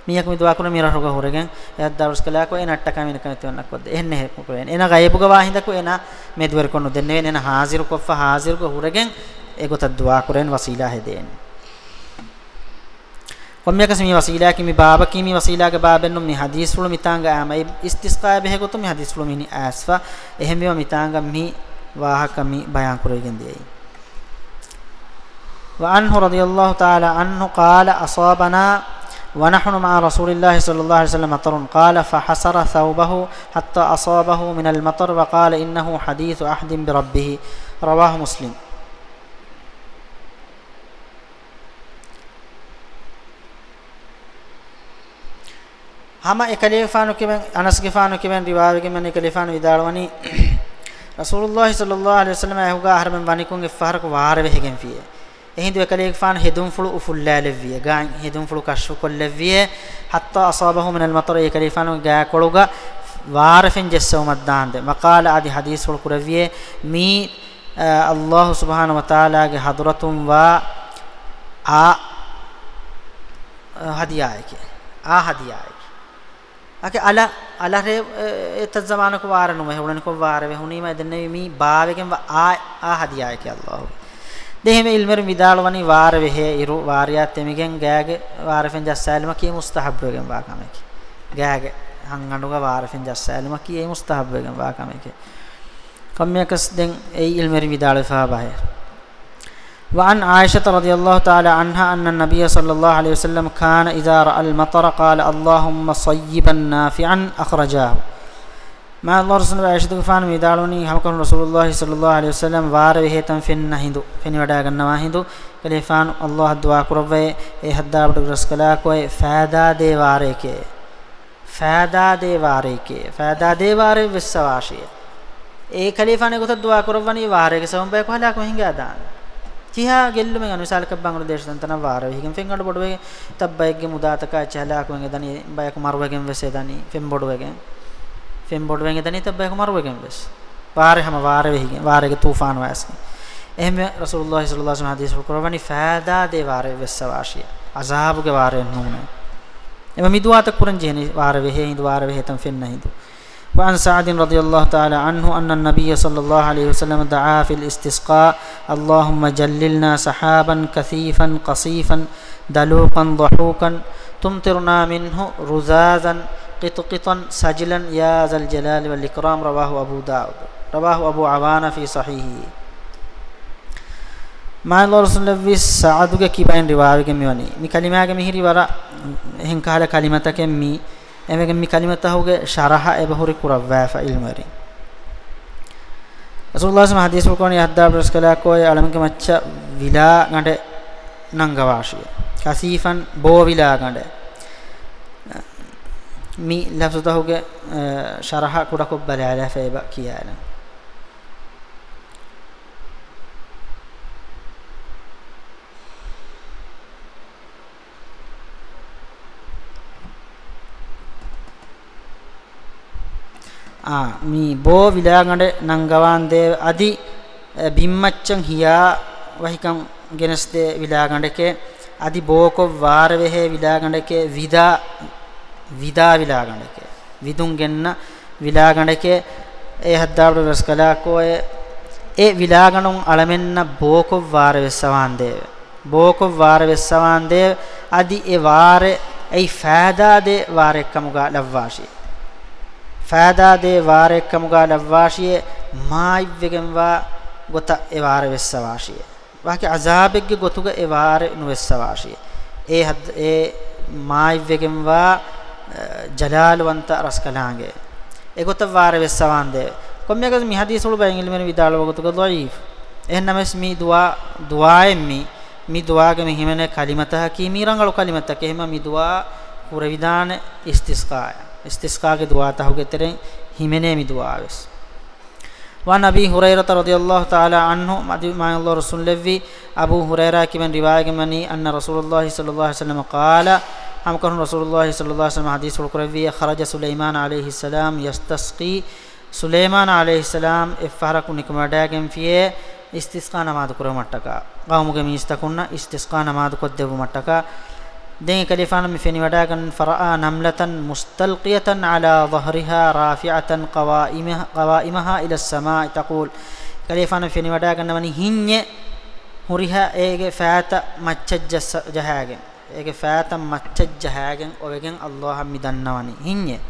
Speaker 1: මීයක මිදුවා කුල මීරහ රෝග හොරගෙන් එයත් දරුස් කළා කෝ එනට්ට කමින කමෙතන්නක් වද්ද එහෙන් හෙ කුරෙන් එන ගයිබු ගවා හින්දකෝ එන මෙදුවර කොන්නු දෙන්නේ එන හාසිරු කොෆ හාසිරුක හොරගෙන් ඒගොත දුවා කුරෙන් වසීලා හෙදෙන්නේ කොම්මයක මේ වසීලා කිමි බාබ කිමි වසීලාගේ බාබෙන්නු මේ හදීස් වල මිතාංග ආමයි ඉස්තිස්කාය බෙහෙගොතු මේ හදීස් වල මිනි ඇස්වා එහෙම මේවා මිතාංග මි වාහක මි බයන් කරගෙන දෙයි وعنه رضي الله تعالى عنه قال أصابنا ونحن مع رسول الله صلى الله عليه وسلم مطر قال فحسر ثوبه حتى أصابه من المطر وقال إنه حديث أحد بربه رواه مسلم hama ekaleefanu kiben Anas gefanu kiben riwaayege men ekaleefanu idalwani Rasulullah sallallahu alaihi wasallam ahuga harmen wanikun efaharku waarave hegen fiye ehindu ekaleefanu hedum fulu ufullaleviye gaan hedum fulu kashfu kolleviye hatta asabahu min al-matar ekaleefanu gaa koluga waarfen jessawmat daande maqala adi hadis fulu kuraviye mi eh, Allah subhanahu wa ta'ala ge hadratum wa a
Speaker 2: eh, hadiyayke
Speaker 1: a hadiyayke ake ala ala re et zamana ko wara nu mehulani ko wara ve hunima denne mi baavegen wa a a hadiya ke allah dehme ilmer midalwani wara ve he iru warya temigen gaage wara fen jassalima ki mustahab vegen wa kameke gaage hanganduga wara fen jassalima ki e mustahab vegen wa kameke kamyakas den ei ilmer midalfa bahe وعن عائشة رضي الله تعالى عنها أن النبي صلى الله عليه وسلم كان إذا رأى المطر قال اللهم صيبا نافعا أخرجاه ما الله رسول عائشة قفان ميدالوني حمكن رسول الله صلى الله عليه وسلم وار بهتا فين نهندو فين ودا غنوا هندو كلي الله دعا كروي اي حدا بد رسكلا كوي فادا دي واري كي فادا دي واري كي فادا دي واري وسواشي اي خليفه نے کو دعا کروانی وارے کے سبب کو ہلا کو ہنگا තිහා ගෙල්ලුම යන විශාලක බංග්ලාදේශ තන වාර හිගම් ෆෙන් අඩ බොඩ වගේ තබ්බයිගේ මුදාතක චහලාක වගේ දනි බයක මරු වගේම වෙසේ දනි ෆෙන් බොඩ වගේ ෆෙන් බොඩ වගේ දනි තබ්බයික මරු වගේම වෙස් වාරේ හැම වාරේ වෙහිගේ වාරේගේ තුෆාන් වයස්නේ එහෙම රසූලුල්ලාහි සල්ලල්ලාහු අලයිහි වසල්ලම් හදීස් කරවනි ෆෑදා දේ වාරේ වෙස්ස වාශිය අසහාබුගේ වාරේ නුනේ එම මිදුවාත කුරන් ජේනි වාර වෙහෙ හිඳ වාර වෙහෙ තම් ෆෙන් නැහිඳු وعن سعد رضي الله تعالى عنه أن النبي صلى الله عليه وسلم دعا في الاستسقاء اللهم جللنا سحابا كثيفا قصيفا دلوقا ضحوكا تمطرنا منه رزازا قطقطا سجلا يا ذا الجلال والإكرام رواه أبو داود رواه أبو عوان في صحيحه මාල්ලා රසූලුල්ලාහි සාදුගේ කිබෙන් රිවාවෙක මෙවනි මේ කලිමාගේ මිහිරි වර رواه කහල කලිමතකෙන් مي එමෙගෙන් මේ කලිමතහුගේ ශරහ එබහුරි කුරවෑ ෆිල්මරි රසූලුල්ලාහ සම හදීස් වකෝණ යහදා ප්‍රස්කලා කෝය අලමක මච්ච විලා ගඬ නංගවාශිය කසීෆන් බෝ විලා ගඬ මි ලෆ්සතහුගේ ශරහ කුඩකොබ්බලා ලාෆේබ කියලා ಆ ಮೀ ಬೋ ವಿಲಾಂಗಡೆ ನಂಗವಾಂದೆ ಅದಿ ಬಿಮ್ಮಚ್ಚಂ ಹಿಯಾ ವಹಿಕಂ ಗೆನಸ್ದೆ ವಿಲಾಂಗಡಕೆ ಅದಿ ಬೋಕೊ ವಾರವೆಹೆ ವಿಲಾಂಗಡಕೆ ವಿದಾ ವಿದಾ ವಿಲಾಂಗಡಕೆ ವಿದುಂಗೆನ್ನ ವಿಲಾಂಗಡಕೆ ಎ ಹದ್ದಾಬಡ ರಸ್ಕಲಾಕೋ ಎ ವಿಲಾಂಗಣಂ ಅಳಮೆನ್ನ ಬೋಕೊ ವಾರವೆಸ್ಸವಾಂದೆ ಬೋಕೊ ವಾರವೆಸ್ಸವಾಂದೆ ಅದಿ ಎ ವಾರೆ ಐ ಫಾದಾದೆ ವಾರೆಕ್ಕಮುಗ ಲವ್ವಾಶಿ ފައިދާ ދޭ ވާރެއްކަމުގައި ލައްވާށިއެ މާއިއްވެގެންވާ ގޮތަ އެ ވާރެ ވެއްސަވާށިއެ ވާކި ޢަޒާބެއްގެ ގޮތުގެ އެ ވާރެ ނުވެއްސަވާށިއެ ඒ හද් ඒ මායිව්වෙගෙන්වා ජලාලවන්ත රස්කලාංගේ ඒකත වාර වෙස්සවාන් දේ කොම්මයක මි හදීස් වල බයෙන් ඉල්මෙන විදාල වගතුක දොයිෆ් එහෙනම් එස් මි දුවා දුවායෙන් මි මි දුවාගෙන හිමනේ කලිමත හකීමි රංගල කලිමතක එහෙම මි දුවා පුරවිදාන ඉස්තිස්කාය istisqaage duwa tahuge teren himene mi duwaves wa nabi hurairata radhiyallahu ta'ala anhu madima allah rasul levi abu huraira kiben riwayage mani anna rasulullah sallallahu alaihi wasallam qala am kan rasulullah sallallahu alaihi wasallam hadith ul qurawi kharaja sulaiman alaihi salam yastasqi sulaiman alaihi salam ifharaku nikmadagem fiye istisqa namad kurumattaka qawmuge mi istakunna istisqa namad koddevu mattaka දැන් ඒක දෙපාන මෙෆෙනි වඩා ගන්න ෆරා නම්ලතන් මුස්තල්කියතන් අලා වහරිහා රාෆිඅතන් කවායිමහා කවායිමහා ඉලා සමායි තකූල් කලේෆාන මෙෆෙනි වඩා ගන්න වනි හින්නේ හුරිහා ඒගේ ෆෑත මච්චජ්ජස් ජහාගෙන් ඒගේ ෆෑත මච්චජ් ජහාගෙන් ඔයගෙන් අල්ලාහ මිදන්නවනි හින්නේ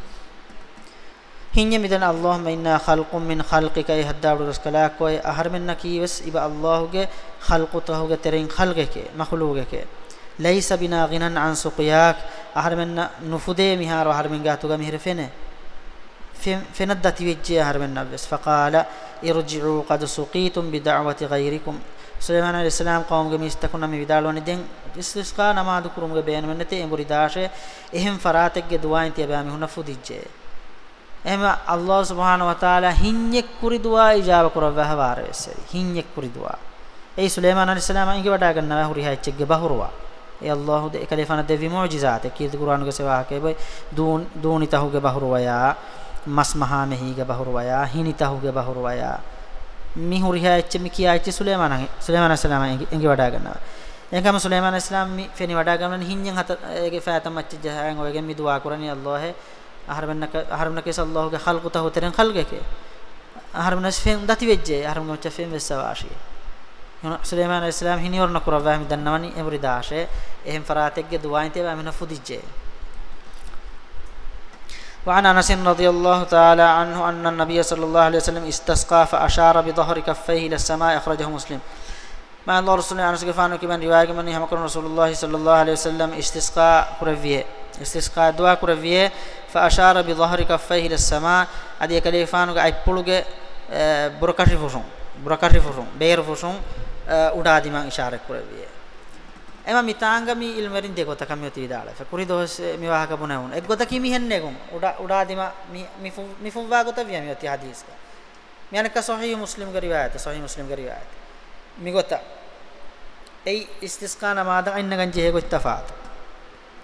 Speaker 1: හින්නේ මිදන අල්ලාහම ඉන්නා ඛල්කුම් මින් ඛල්කික ඒ හද්දාඩු රස්කලා කෝයි අහර්මෙන්න කීවස් ඉබ අල්ලාහුගේ ඛල්කුතහුගේ තෙරින් ඛල්කේ මඛලූගකේ ලයිස බිනා ගිනන් අන් සුඛියාක් අහරමෙන්න නුෆුදේ මිහාර අහරමෙන් ගාතුග මිහිර ෆෙනේ فندى توجيه هرمن نبس فقال ارجعوا قد سقيتم بدعوة غيركم سليمان عليه السلام قوم جميع استكنا من بدال وندين استسقى نما ذكرهم بين من تي امر داشه اهم فراتك دعاء انت بهم هنا فديجه اهم الله سبحانه وتعالى هنيك كوري دعاء اجابه كروا وارس هنيك كوري دعاء اي سليمان عليه السلام انكي ودا گنا هوري هاچ گه بهروا e allah de ekale fana devi mu'jizat ekil qur'an ge sewa ke boy dun duni tahu ge bahurwaya masmaha mehi ge bahurwaya hini tahu ge bahurwaya mi huriha ecche mi kiya ecche sulaiman sulaiman salam engi wada gannawa එකම සුලේමාන් ඉස්ලාම් මි ෆෙනි වඩා ගමන හින්යෙන් හත ඒගේ ෆෑතම් අච්ච ජහයන් ඔයගෙන් මි දුවා කරන්නේ අල්ලාහ් අහරමන්නක අහරමන්නකේ සල්ලාහ්ගේ ඛල්කුතහු තරන් ඛල්ගකේ අහරමනස් ෆෙන් දති වෙජ්ජේ අහරමනොච්ච ෆෙන් වෙස්සවාශී سليمان عليه السلام هني ورنا كورا فهم دنماني امري داشه اهم فراتك دعائن تي وامن فديجه وعن انس رضي الله تعالى عنه ان النبي صلى الله عليه وسلم استسقى فاشار بظهر كفيه الى السماء اخرجه مسلم ما الله رسول انس كفانو كمان روايه من هم رسول الله صلى الله عليه وسلم استسقى كرويه استسقى دعاء كرويه فاشار بظهر كفيه الى السماء ادي كليفانو اي بولغه آه، بركاشي فوشون بركاشي فوشون بير فوشون උඩාදි මං ඉෂාරා කරවිය එම මිතාංගමි ඉල්මරින් දෙගොත කමියති විදාලා ෆකුරි දොස් මිවාහ කබුන වුන එක් ගොත කිමි හෙන්නේ ගොන් උඩා උඩාදි මි මි ෆුවා ගොත වියම් යති හදීස් කා මෙයන් ක සහීහ මුස්ලිම් ග රිවායත සහීහ මුස්ලිම් ග රිවායත මි ගොත ඒ ඉස්තිස්කා නමාද අන්න ගංජේ ගොත් තෆාත්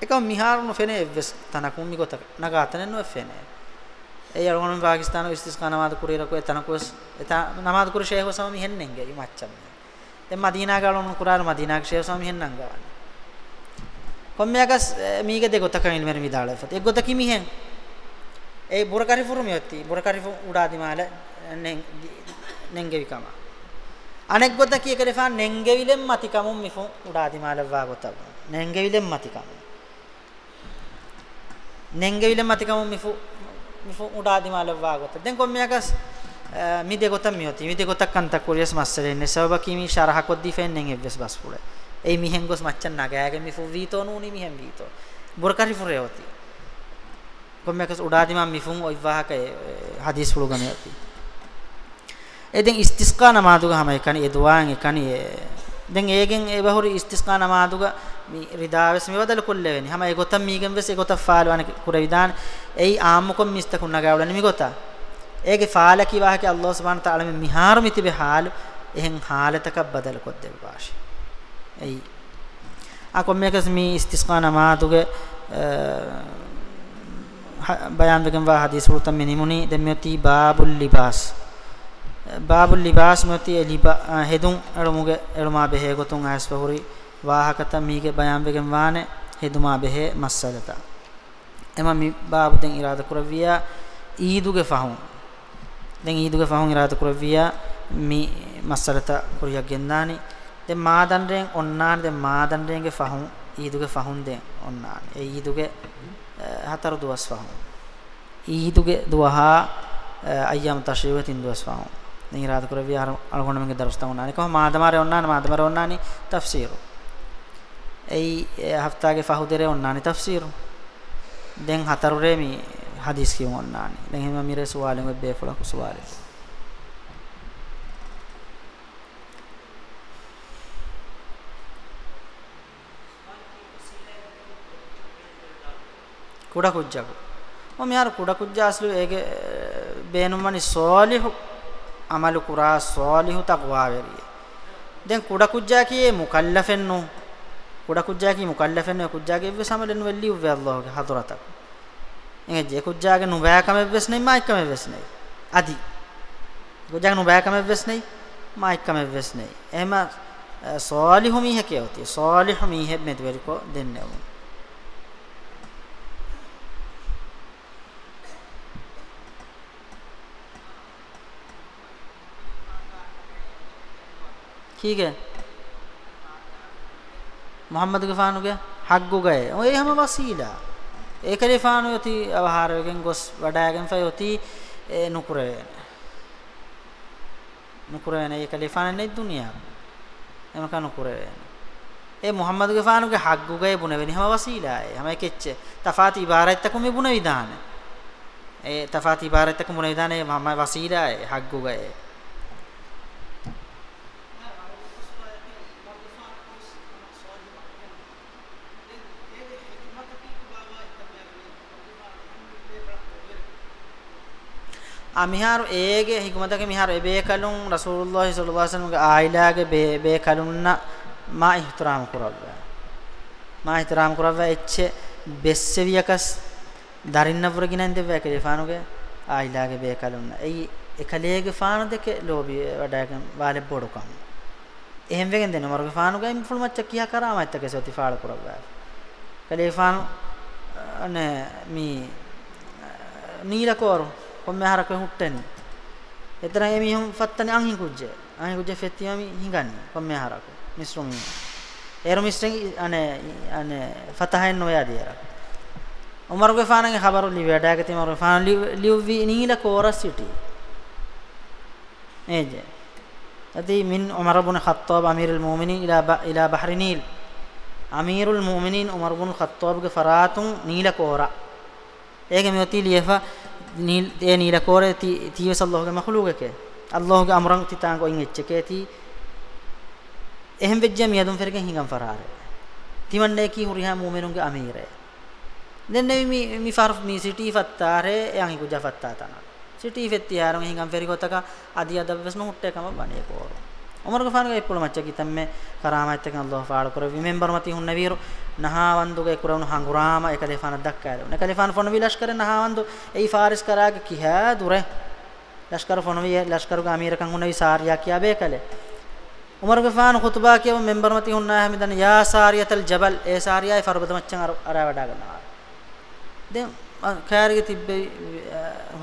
Speaker 1: එකම මිහාරුණු ෆෙනේ එවස් තනකුම් මි ගොත නගාතනෙන් නො ෆෙනේ ඒ අරගොන පාකිස්තාන ඉස්තිස්කා නමාද කුරීරකෝ එතනකොස් එත නමාද කුරු ෂේහ සම මි හෙන්නේගේ මච්චම් දැන් මදීනා ගාල උන් කුරාන මදීනා ක්ෂේව සමිහෙන් නම් ගවන්නේ කොම්මයාගස් මීග දෙගොතක මින් මෙරි විදාලෙපත ඒ ගොතකි මිහෙන් ඒ බුරකරි ෆුරු මෙත්ති බුරකරි ෆු උඩාදි මාල නෙන් නෙන්ගෙවි කම අනෙක් ගොතකි එකලෙපා නෙන්ගෙවිලෙන් මතිකමුම් මිෆු උඩාදි මාල වා ගොතව නෙන්ගෙවිලෙන් මතිකම නෙන්ගෙවිලෙන් මතිකමුම් මිෆු මිෆු උඩාදි මාල වා ගොත දැන් කොම්මයාගස් mide gotam mioti mide gotak kanta kurias masre ne sababa kimi sharaha kod difen nen evves bas pure ei mihen gos machan nagaya ge mi fuvito nuni mihen vito burkari fure hoti kommekas udadi mam mifun oivahaka e, hadis pulu gami hoti eden istisqa namaduga hama ekani edwan ekani e, den egen ebahuri istisqa namaduga mi ridaves mi badal kulleweni hama egotam migen ves egotam faalwana kuravidan ei aamukom mistakun nagawlani mi gota ඒගේ ෆාල කිවාහක අල්ලාහ් සුබ්හානහු තාලා මේ මිහාරු මිතිබේ හාල එහෙන් හාලතක බදල් කොත් දෙවාශි එයි අකො මේකස් මේ ඉස්තිස්කා නමාතුගේ බයන් වෙකම් වා හදීස් වෘතම් මිනිමුනි දෙමෙති බාබුල් ලිබාස් බාබුල් ලිබාස් මෙති ලිබා හෙදුන් එළුමුගේ එළුමා බෙහෙ ගොතුන් ආස්වහුරි වාහකත මීගේ බයන් වෙකම් වානේ හෙදුමා බෙහෙ මස්සලත එම මි බාබුදෙන් ඉරාද කරවියා ඊදුගේ ෆහුන් දැන් ඊදුගේ ෆහුන් ඉරාත කුරවියා මි මස්සලත කුරියක් ගෙන්නානි දැන් මාදන්රෙන් ඔන්නාන දැන් මාදන්රෙන්ගේ ෆහුන් ඊදුගේ ෆහුන් දැන් ඔන්නාන ඒ ඊදුගේ හතර දුවස් ෆහුන් ඊදුගේ දුවහා අයියම් තශරීව තින් දුවස් ෆහුන් දැන් ඉරාත කුරවියා අලගොණ මගේ දරස්ත ඔන්නානි කොහොම මාදමාරේ ඔන්නාන මාදමාරේ ඔන්නානි තෆ්සීරු ඒ හෆ්තාගේ ෆහුදරේ ඔන්නානි තෆ්සීරු දැන් හතරුරේ මේ hadis කියමු ඔන්නානේ. දැන් එහෙම මිර සුවාලෙම බේෆල කුසුවාලෙ. කුඩා කුජ්ජකෝ. මොම යාර කුඩා කුජ්ජාස්ලු ඒගේ බේනුමනි සෝලිහු අමලු කුරා සෝලිහු තක්වා වෙරිය. දැන් කුඩා කුජ්ජා කියේ මුකල්ලෆෙන්නෝ. කුඩා කුජ්ජා කි මුකල්ලෆෙන්නෝ කුජ්ජාගේ වෙ සමලෙන් වෙල්ලි උව්වේ අල්ලාහගේ හදරතක්. එංගෙ ජේ කුජ්ජාගේ නුඹෑකම වෙස් නෙයි මායිකම වෙස් නෙයි আদি කුජ්ජාගේ නුඹෑකම වෙස් නෙයි මායිකම වෙස් නෙයි එහෙම සාලිහු මීහ කියවති සාලිහු මීහ මෙදවරිකෝ දෙන්නේ වුන් ठीक है मोहम्मद गफान हो गया हक गए और ये हमें वसीला ඒකරිෆානු යති අවහාරයෙන් ගොස් වඩාගෙන ෆයෝති නුකුර වෙන නුකුර වෙන ඒකලිෆානනේ දුනියා එම කනුකුර වෙන ඒ මුහම්මද් ගෆානුගේ හග්ගුගේ බුණ වෙන හැම වසීලායි හැම කෙච්ච තෆාති ඉබාරත්තකම බුණ විදාන ඒ තෆාති ඉබාරත්තකම බුණ විදානේ මම වසීලායි හග්ගුගේ අමිහාරු ඒගේ හිකමතක මිහාරු එබේ කලුන් රසූලුල්ලාහි සල්ලල්ලාහු අලයිහි වසල්ලම්ගේ ආයිලාගේ බේ කලුන්න මා ඉහතරාම් කරවවා මා ඉහතරාම් කරවවා එච්ච බෙස්සෙවියකස් දරින්න වරගිනෙන් දෙවක ලිෆානුගේ ආයිලාගේ බේ කලුන්න එයි එකලේගේ ෆාන දෙක ලෝබි වඩයකම් වාලේ බොඩකම් එහෙම වෙගෙන් දෙන මර්ගේ ෆානුගේ ඉන්ෆුල් මච්ච කියා කරා මච්චක සොති ෆාල කරවවා කලේ ෆානු අනේ මී නීලකෝරු කොම්මෙ හරක හුට්ටෙනි එතන ඒ මිහම් ෆත්තනේ අං හිකුජ්ජ අං හිකුජ්ජ ෆෙත්තියමි හිඟන්නේ කොම්මෙ හරක මිස්රුමි ඒරු මිස්රෙන් අනේ අනේ ෆතහෙන් ඔයාදියර උමර් ගෆානගේ ખબર ලිවි වැඩාක තිය උමර් ගෆාන ලිව්වි නීල කෝරස් සිටි එජ අදී මින් උමර් ඉබ්න ඛත්තාබ් අමීරුල් මුමිනින් ඉලා ඉලා බහරි නීල් අමීරුල් මුමිනින් උමර් ඉබ්න ඛත්තාබ්ගේ ෆරාතුන් නීල කෝරා ඒක මෙවති ලියෆා nil e nila kore ti tiwes Allah ge makhluq ke Allah ge amran ti taang ko in ecche ke ti ehem vejja mi adum fergen hingam farare timande ki huriha mu'minun ge amire nenne mi mi farf mi siti fattare yang ku jafatta tana siti fetti haram hingam feri kotaka adi adavves no hutte kama bane ko Umar gafan ge ipul macca kitamme karama etten Allah faal kore remember mati hun naviru නහාවන්දුග එකුරවුණු හංගුරාම එක දෙෆාන දක්කාරුණ එක දෙෆාන ෆොනවි ලෂ්කර නහාවන්දු ඒ ෆාරිස් කරාග කිහා දුර ලෂ්කර ෆොනවි ලෂ්කරුග අමීරකන් හුනවි සාරියා කියා බේකලේ උමර් ගෆාන ખુતබා කියව member මති හුන්නා හැමදන යා සාරියතල් ජබල් ඒ සාරියායි ෆර්බත මච්චන් අර අර වඩා ගන්නවා දැන් කෑරගේ තිබ්බේ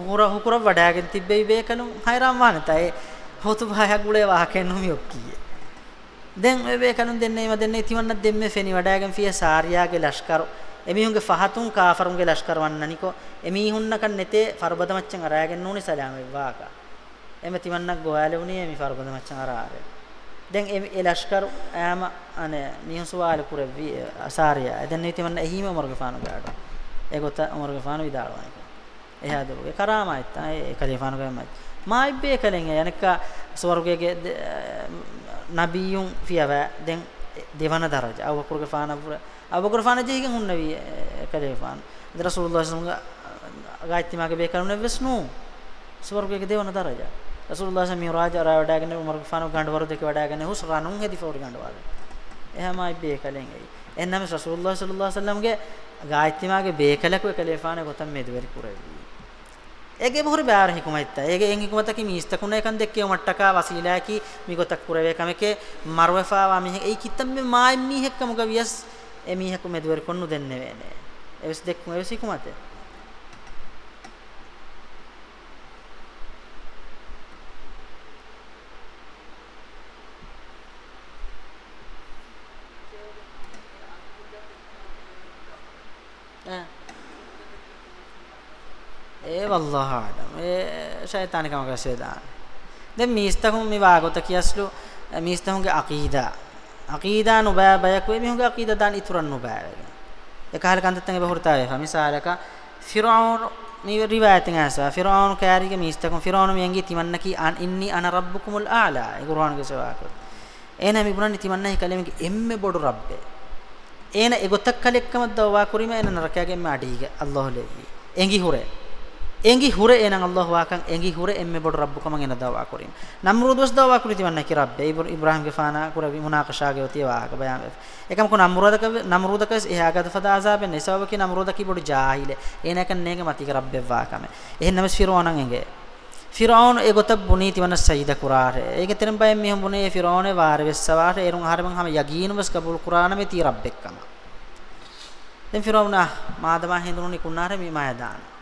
Speaker 1: හුර හුකුර වඩාගෙන තිබ්බේ බේකලු හයරම් වහනතයි ખુતබා යක් ගුලේ වාකෙන්නු මියොක්කී දැන් ඔය වේ කණුන් දෙන්නේ මේ දෙන්නේ තිවන්නත් දෙන්නේ ෆෙනි වඩාගම් ෆිය සාරියාගේ ලෂ්කර එමිහුන්ගේ ෆහතුන් කාෆරුන්ගේ ලෂ්කර වන්නනිකෝ එමිහුන්නකන් නැතේ ෆර්බද මච්චන් අරයාගෙන නෝනේ සලාම වේවාක එම තිවන්නක් ගෝයාලේ උනේ මේ ෆර්බද මච්චන් අරාරේ දැන් ඒ ලෂ්කර ඈම අනේ මිහුන් සුවාල කුරවි අසාරියා දැන් තිවන්න එහිම මොර්ගෆානු ගාඩ ඒකත මොර්ගෆානු විදාලවන්නේ එහාද ඒ කරාමයි තමයි ඒ කලිෆානු ගාමයි මායිබ්බේ කලෙන් යනක ස්වර්ගයේ නබියුන් ෆියව දැන් දෙවන දරජ අවකුර ගෆාන පුර අවකුර ෆාන ජීගෙන් හුන්න වී කලේ ෆාන රසූලුල්ලාහ සමග ගායිතිමාගේ බේ කරුණ වෙස්නු ස්වර්ගයේ දෙවන දරජ රසූලුල්ලාහ සම මිරාජ අර වඩාගෙන උමර ගෆාන ගණ්ඩ වරු දෙක වඩාගෙන හුස්රණුන් හෙදි ෆෝර් ගණ්ඩ වරු එහමයි බේ කලෙන් ඇයි එන්නම රසූලුල්ලාහ සල්ලල්ලාහු අලයිහි වසල්ලම්ගේ ගායිතිමාගේ බේ කලක කලේ ෆාන ගොතම් මේ දෙවරි පුරවි ege buhur bayar hikumatta ege eng hikumata ki mista kunna ekan dekke mattaka wasila ki migotak kurave kameke marwafa wa mi ei kitam me ma mi hekkamuga vias emi hekume duwer konnu denne vene evis dekkuma evis hikumate ඒ වල්ලාහ ආඩම් ඒ ෂයිතානිකම කසේ දාන දැන් මිස්තහුම් මේ වාගොත කියස්ලු මිස්තහුම්ගේ අකීදා අකීදා නොබෑ බයක් වේ මිහුගේ අකීදා දාන ඉතුරන් නොබෑ ඒ කාල කන්දත්තන්ගේ බහුරතාවේ ෆමිසාලක ෆිරාවුන් මේ රිවායතෙන් ඇසවා ෆිරාවුන් කෑරිගේ මිස්තහුම් ෆිරාවුන් මියන්ගේ තිමන්න කි අන් ඉන්නි අන රබ්බුකුමුල් ආලා ඒ කුර්ආන්ගේ සවාකෝ එන මේ බුණනි තිමන්නයි කලෙමගේ එම්මෙ බොඩු රබ්බේ එන එගොතක් කලෙක්කම දවා කුරිම එන නරකයාගෙන් මාඩීග අල්ලාහ් ලෙවි එංගි හොරේ engi hure enan Allah wakan engi hure emme bod rabbu kaman ena dawa korin namrud was dawa kuriti wanna ki rabbe ibrahim ke fana kurabi munaqasha ge oti wa ka bayan ekam ko namrud ka namrud ka eh agad fada azab ne sabab ki namrud ki bod jahile ena kan nege mati ke rabbe wa kam eh namas fir'aun enge fir'aun e gotab buniti wanna sajida kurar e ge teren bayan me hum bune fir'aun e war wessawar erun harman ham yagin was kabul qur'an me ti rabbe kam den fir'aun na maadama hindunu ni kunare me maya dana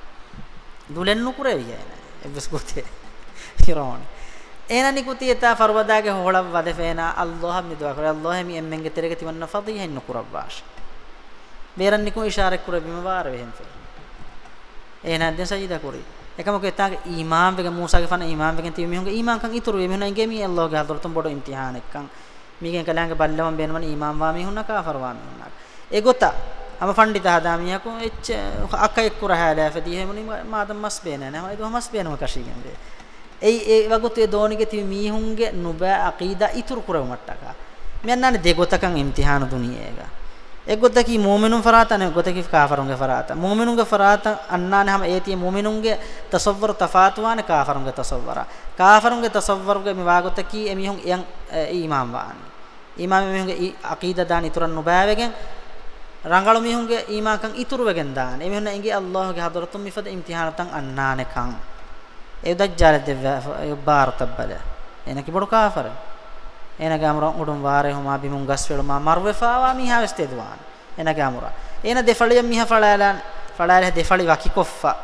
Speaker 1: දුලෙන් නුකුරේ වියන එබ්ස් කුතේ හිරෝන එනනි කුති එතා ෆර්වදාගේ හොලව වදෙපේනා අල්ලාහ මි දුවා කරේ අල්ලාහ මි එම්මෙන්ගේ තෙරක තිවන්න ෆදීහෙන් නුකුරබ්බාෂ බේරන් නිකු ඉෂාරක් කුර බිම වාර වෙහෙන් ෆේ එනන් දෙන් සජිදා කුරි එකමක එතාගේ ඊමාම් වෙගේ මූසාගේ ෆන ඊමාම් වෙගෙන් තිව මිහුගේ ඊමාම් කන් ඉතුරු වෙ මිහුනා ඉගේ මි අල්ලාහගේ හදරතම් බොඩ ඉම්තිහාන එක්කන් මීගෙන් කලංග බල්ලවම් බේනවන ඊමාම් වා මිහුනා කාෆර් වා මිහුනා ඒ ගොතා ama fandita hadamiya ko ech akka ekkura hala fadi hemuni maadam mas beena na hoy do mas beena makashigen be ei ei wagut e doonige ti mihunge nuba aqida itur kuraw mattaka mennane de gotakan imtihan duniyega ek gotaki mu'minun farata ne gotaki kafirunge farata mu'minunge farata annane hama eti mu'minunge tasawwur tafatwane kafirunge tasawwara kafirunge tasawwurge miwagotaki emihun yan e, imam waani imam emihunge aqida dan ituran nubawegen රංගල මිහුන්ගේ ඊමාකන් ඉතුරු වෙගෙන් දාන ඒ මෙන්න එංගේ අල්ලාහ්ගේ හදරතුම් මිෆද ඉම්තිහානතන් අන්නානකන් ඒ දජ්ජාල දෙව යබාර තබ්බල එන කිබඩු කාෆර එන ගාමර උඩුම් වාරේ හුමා බිමුන් ගස් වෙල මා මර් වෙෆාවා මිහා වෙස්තේ දුවාන එන ගාමර එන දෙෆලිය මිහා ෆලාලන් ෆලාලහ දෙෆලි වකි කොෆා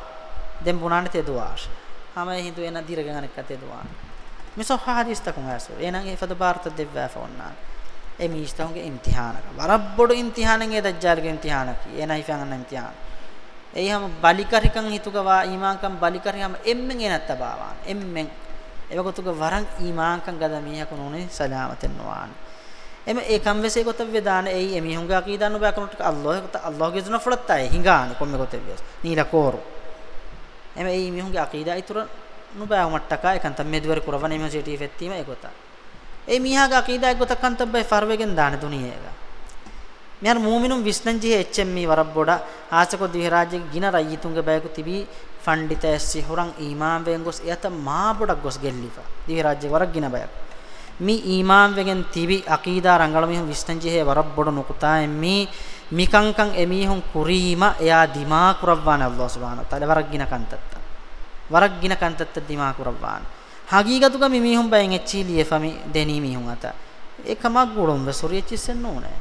Speaker 1: දෙම් පුනාන තේ දුවාශ හැම හින්දු එන දිරගණක් අතේ දුවාන මිසෝ හාදිස් තකුන් ඇසෝ එනගේ ෆද බාර්ත දෙවෑ ෆෝන්නාන ඒ මිස්තවුන්ගේ ඉම්තිහානක වරබ්බොඩු ඉම්තිහානෙන් ඒ දජ්ජාල්ගේ ඉම්තිහානක එන හිෆන් අන්න ඉම්තිහාන ඒ හැම බලිකරිකන් හිතුකවා ඊමාංකම් බලිකරියම එම්මෙන් එනත් තබාවාන එම්මෙන් එවගතුක වරන් ඊමාංකම් ගද මීහක නුනේ සලාමතෙන් නොවාන එම ඒ කම් වෙසේ ගොත වේදාන ඒ එමි හුඟා කී දන්න බෑ කනට අල්ලාහ් ගොත අල්ලාහ්ගේ දුන ෆලත්තයි හිඟාන කොම්ම ගොත වේස් නීලා කෝරු එම ඒ මිහුන්ගේ අකීදා ඉතුරු නුබෑ මට්ටකා එකන්ත මෙද්වර කරවන්නේ මෙසේටි ෆෙත්තීම ඒ ගොතා ඒ මීහාගේ අකීදා ගොතකන් තබ්බයි ෆර්වෙගෙන් දාන දුනියේක මෙහර මූමිනුම් විස්නංජි එච්එම්මි e වරබ්බොඩ ආසකො දිහරාජේ ගින රයිතුංගේ බයකු තිබී ෆණ්ඩිතැස්සි හොරන් ඊමාම් වෙන් ගොස් එත මා බොඩක් ගොස් ගෙල්ලිපා දිහරාජේ වරක් ගින බයක් මේ ඊමාම් වෙගෙන් තිබි අකීදා රංගලමිහුම් විස්නංජි හේ වරබ්බොඩ නුකුතා එම්මි මිකංකං එමිහුම් කුරීම එයා දිමා කුරව්වාන අල්ලාහ් සුබ්හානහු තාලා වරක් ගින කන්තත්ත වරක් ගින කන්තත්ත දිමා කුරව්වානා හගීගතුක මිමිහුම් බයෙන් එච්චි ලියෙෆමි දෙනී මිහුම් අත එකමක් ගුරුම් වෙසොරි එච්චිසෙන්න ඕනේ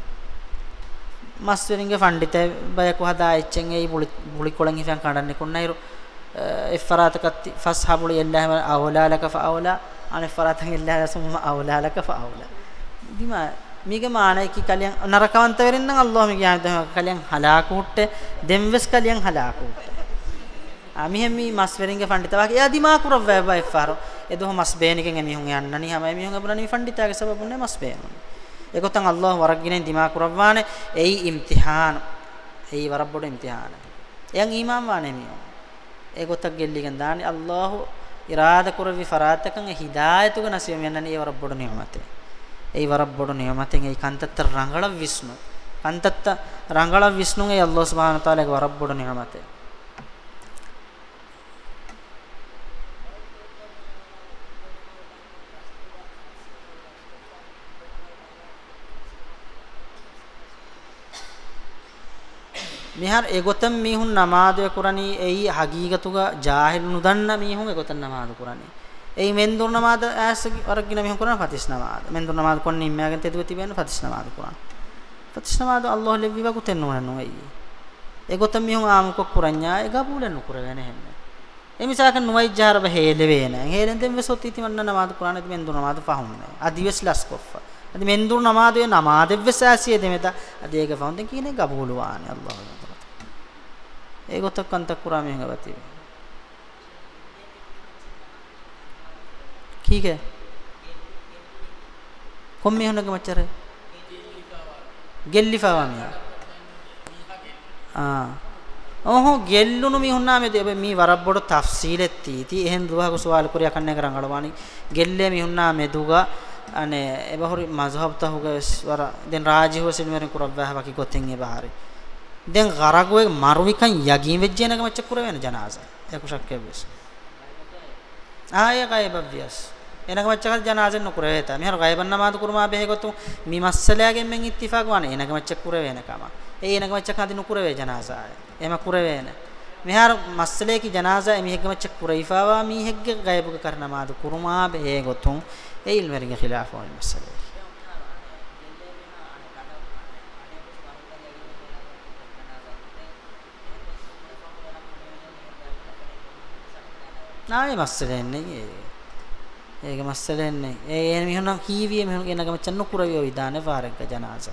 Speaker 1: මස් වෙරින්ගේ ෆණ්ඩිතේ බයකු හදා එච්චෙන් ඒ බුලි බුලි කොලන් හිසන් කඩන්නේ කොන්නයිරු ඉෆරාතකත් ෆස්හබුලි එල්ලාහම අවලාලක ෆාවලා අනිෆරාතන් එල්ලාහ සම්ම අවලාලක ෆාවලා දිම මීග මානයිකි කලියන් නරකවන්ත වෙරින්නම් අල්ලාහ මීග යාදම කලියන් හලාකුට්ට දෙම්වස් කලියන් හලාකුට්ට amihemi mas weringe fandita wa ya dima kurav wa ba ifaro edoh mas beeniken emihun yannani hama emihun abulani fandita ge sababunne mas beenun ekotan allah waragine dima kuravwane ei imtihan ei warabbodu imtihan yang imam wane mi ekotak gelligen dani allah irada kuravi faratakan hidayatu ge nasiyam yannani ei warabbodu ni'mate ei warabbodu ni'maten ei kantatta rangala visnu kantatta rangala visnu ei allah subhanahu wa taala ge warabbodu ni'mate mihar egotam mihun namadu kurani ei hagigatuga jahil nudanna mihun egotan namadu kurani ei mendur namad as oragina mihun kurana fatis namad mendur namad konni immagen tedu tibenna fatis namad kuran fatis namad allah levviva ku tennu nanu ei egotam mihun am ko kuranya ega bulen kuragane henne emisakan nuwai jahar ba helevena helenden vesot itimanna namad kurana mendur namad fahumne adives laskoffa අද මෙන්දුරු නමාදේ නමාදෙව්වසාසිය දෙමෙත අද ඒක ෆවුන්දෙන් කියන්නේ ගබුලුවානේ අල්ලාහ් ඒ ගොතක් අන්තක් කුරා මෙහෙ ගවති ठीक है කොම්මේ හොනක මචර ගෙල්ලිෆාවා මියා ආ ඔහො ගෙල්ලුණු මිහුන්නා මේ දෙබ මේ වරබ්බොඩ තෆ්සීලෙත් තීති එහෙන් දුවහක සුවාල කුරියා කන්නේ කරන් අලවානි ගෙල්ලේ මිහුන්නා මෙදුගා අනේ එබහුරි මස්හබ් තහුග වර දැන් රාජිහුව සිනවරන් කුරබ්බහ වකි ගොතෙන් එබහරි දැන් ගරගුවේ මරුවිකන් යගින් වෙච්ච යනක මච්ච කුර වෙන ජනාසය එකුෂක් කෙබ්බස් ආය ගයබ්බියස් එනක මච්චක ජනාසෙන් නුකුර වේත මෙහර ගයබන්න මාතු කුරුමා බෙහෙගොතු මේ මස්සලයාගෙන් මෙන් ඉත්තිෆාක් වන එනක මච්ච කුර වෙනකම ඒ එනක මච්චක අදි නුකුර වේ ජනාසය එම කුර වේන මෙහර මස්සලේකි ජනාසය මිහෙග මච්ච කුරයිෆාවා මිහෙග්ග ගයබුක කරන මාතු කුරුමා බෙහෙගොතු ඒ ඉල්වරිගේ ඛිලාෆෝ මස්සලේ නාවේ මස්සල එන්නේ ඒක මස්සල එන්නේ ඒ එන මිහුන කීවිය මිහුන කියන ගම චන්න කුරවිය විදානේ වාරක ජනාස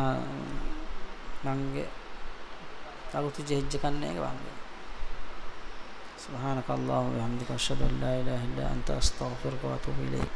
Speaker 1: ආ මංගේ අලුත් ජෙජ්ජ කන්නේ ඒක වංගේ سبحانك اللهم وبحمدك اشهد ان لا اله الا انت استغفرك واتوب اليك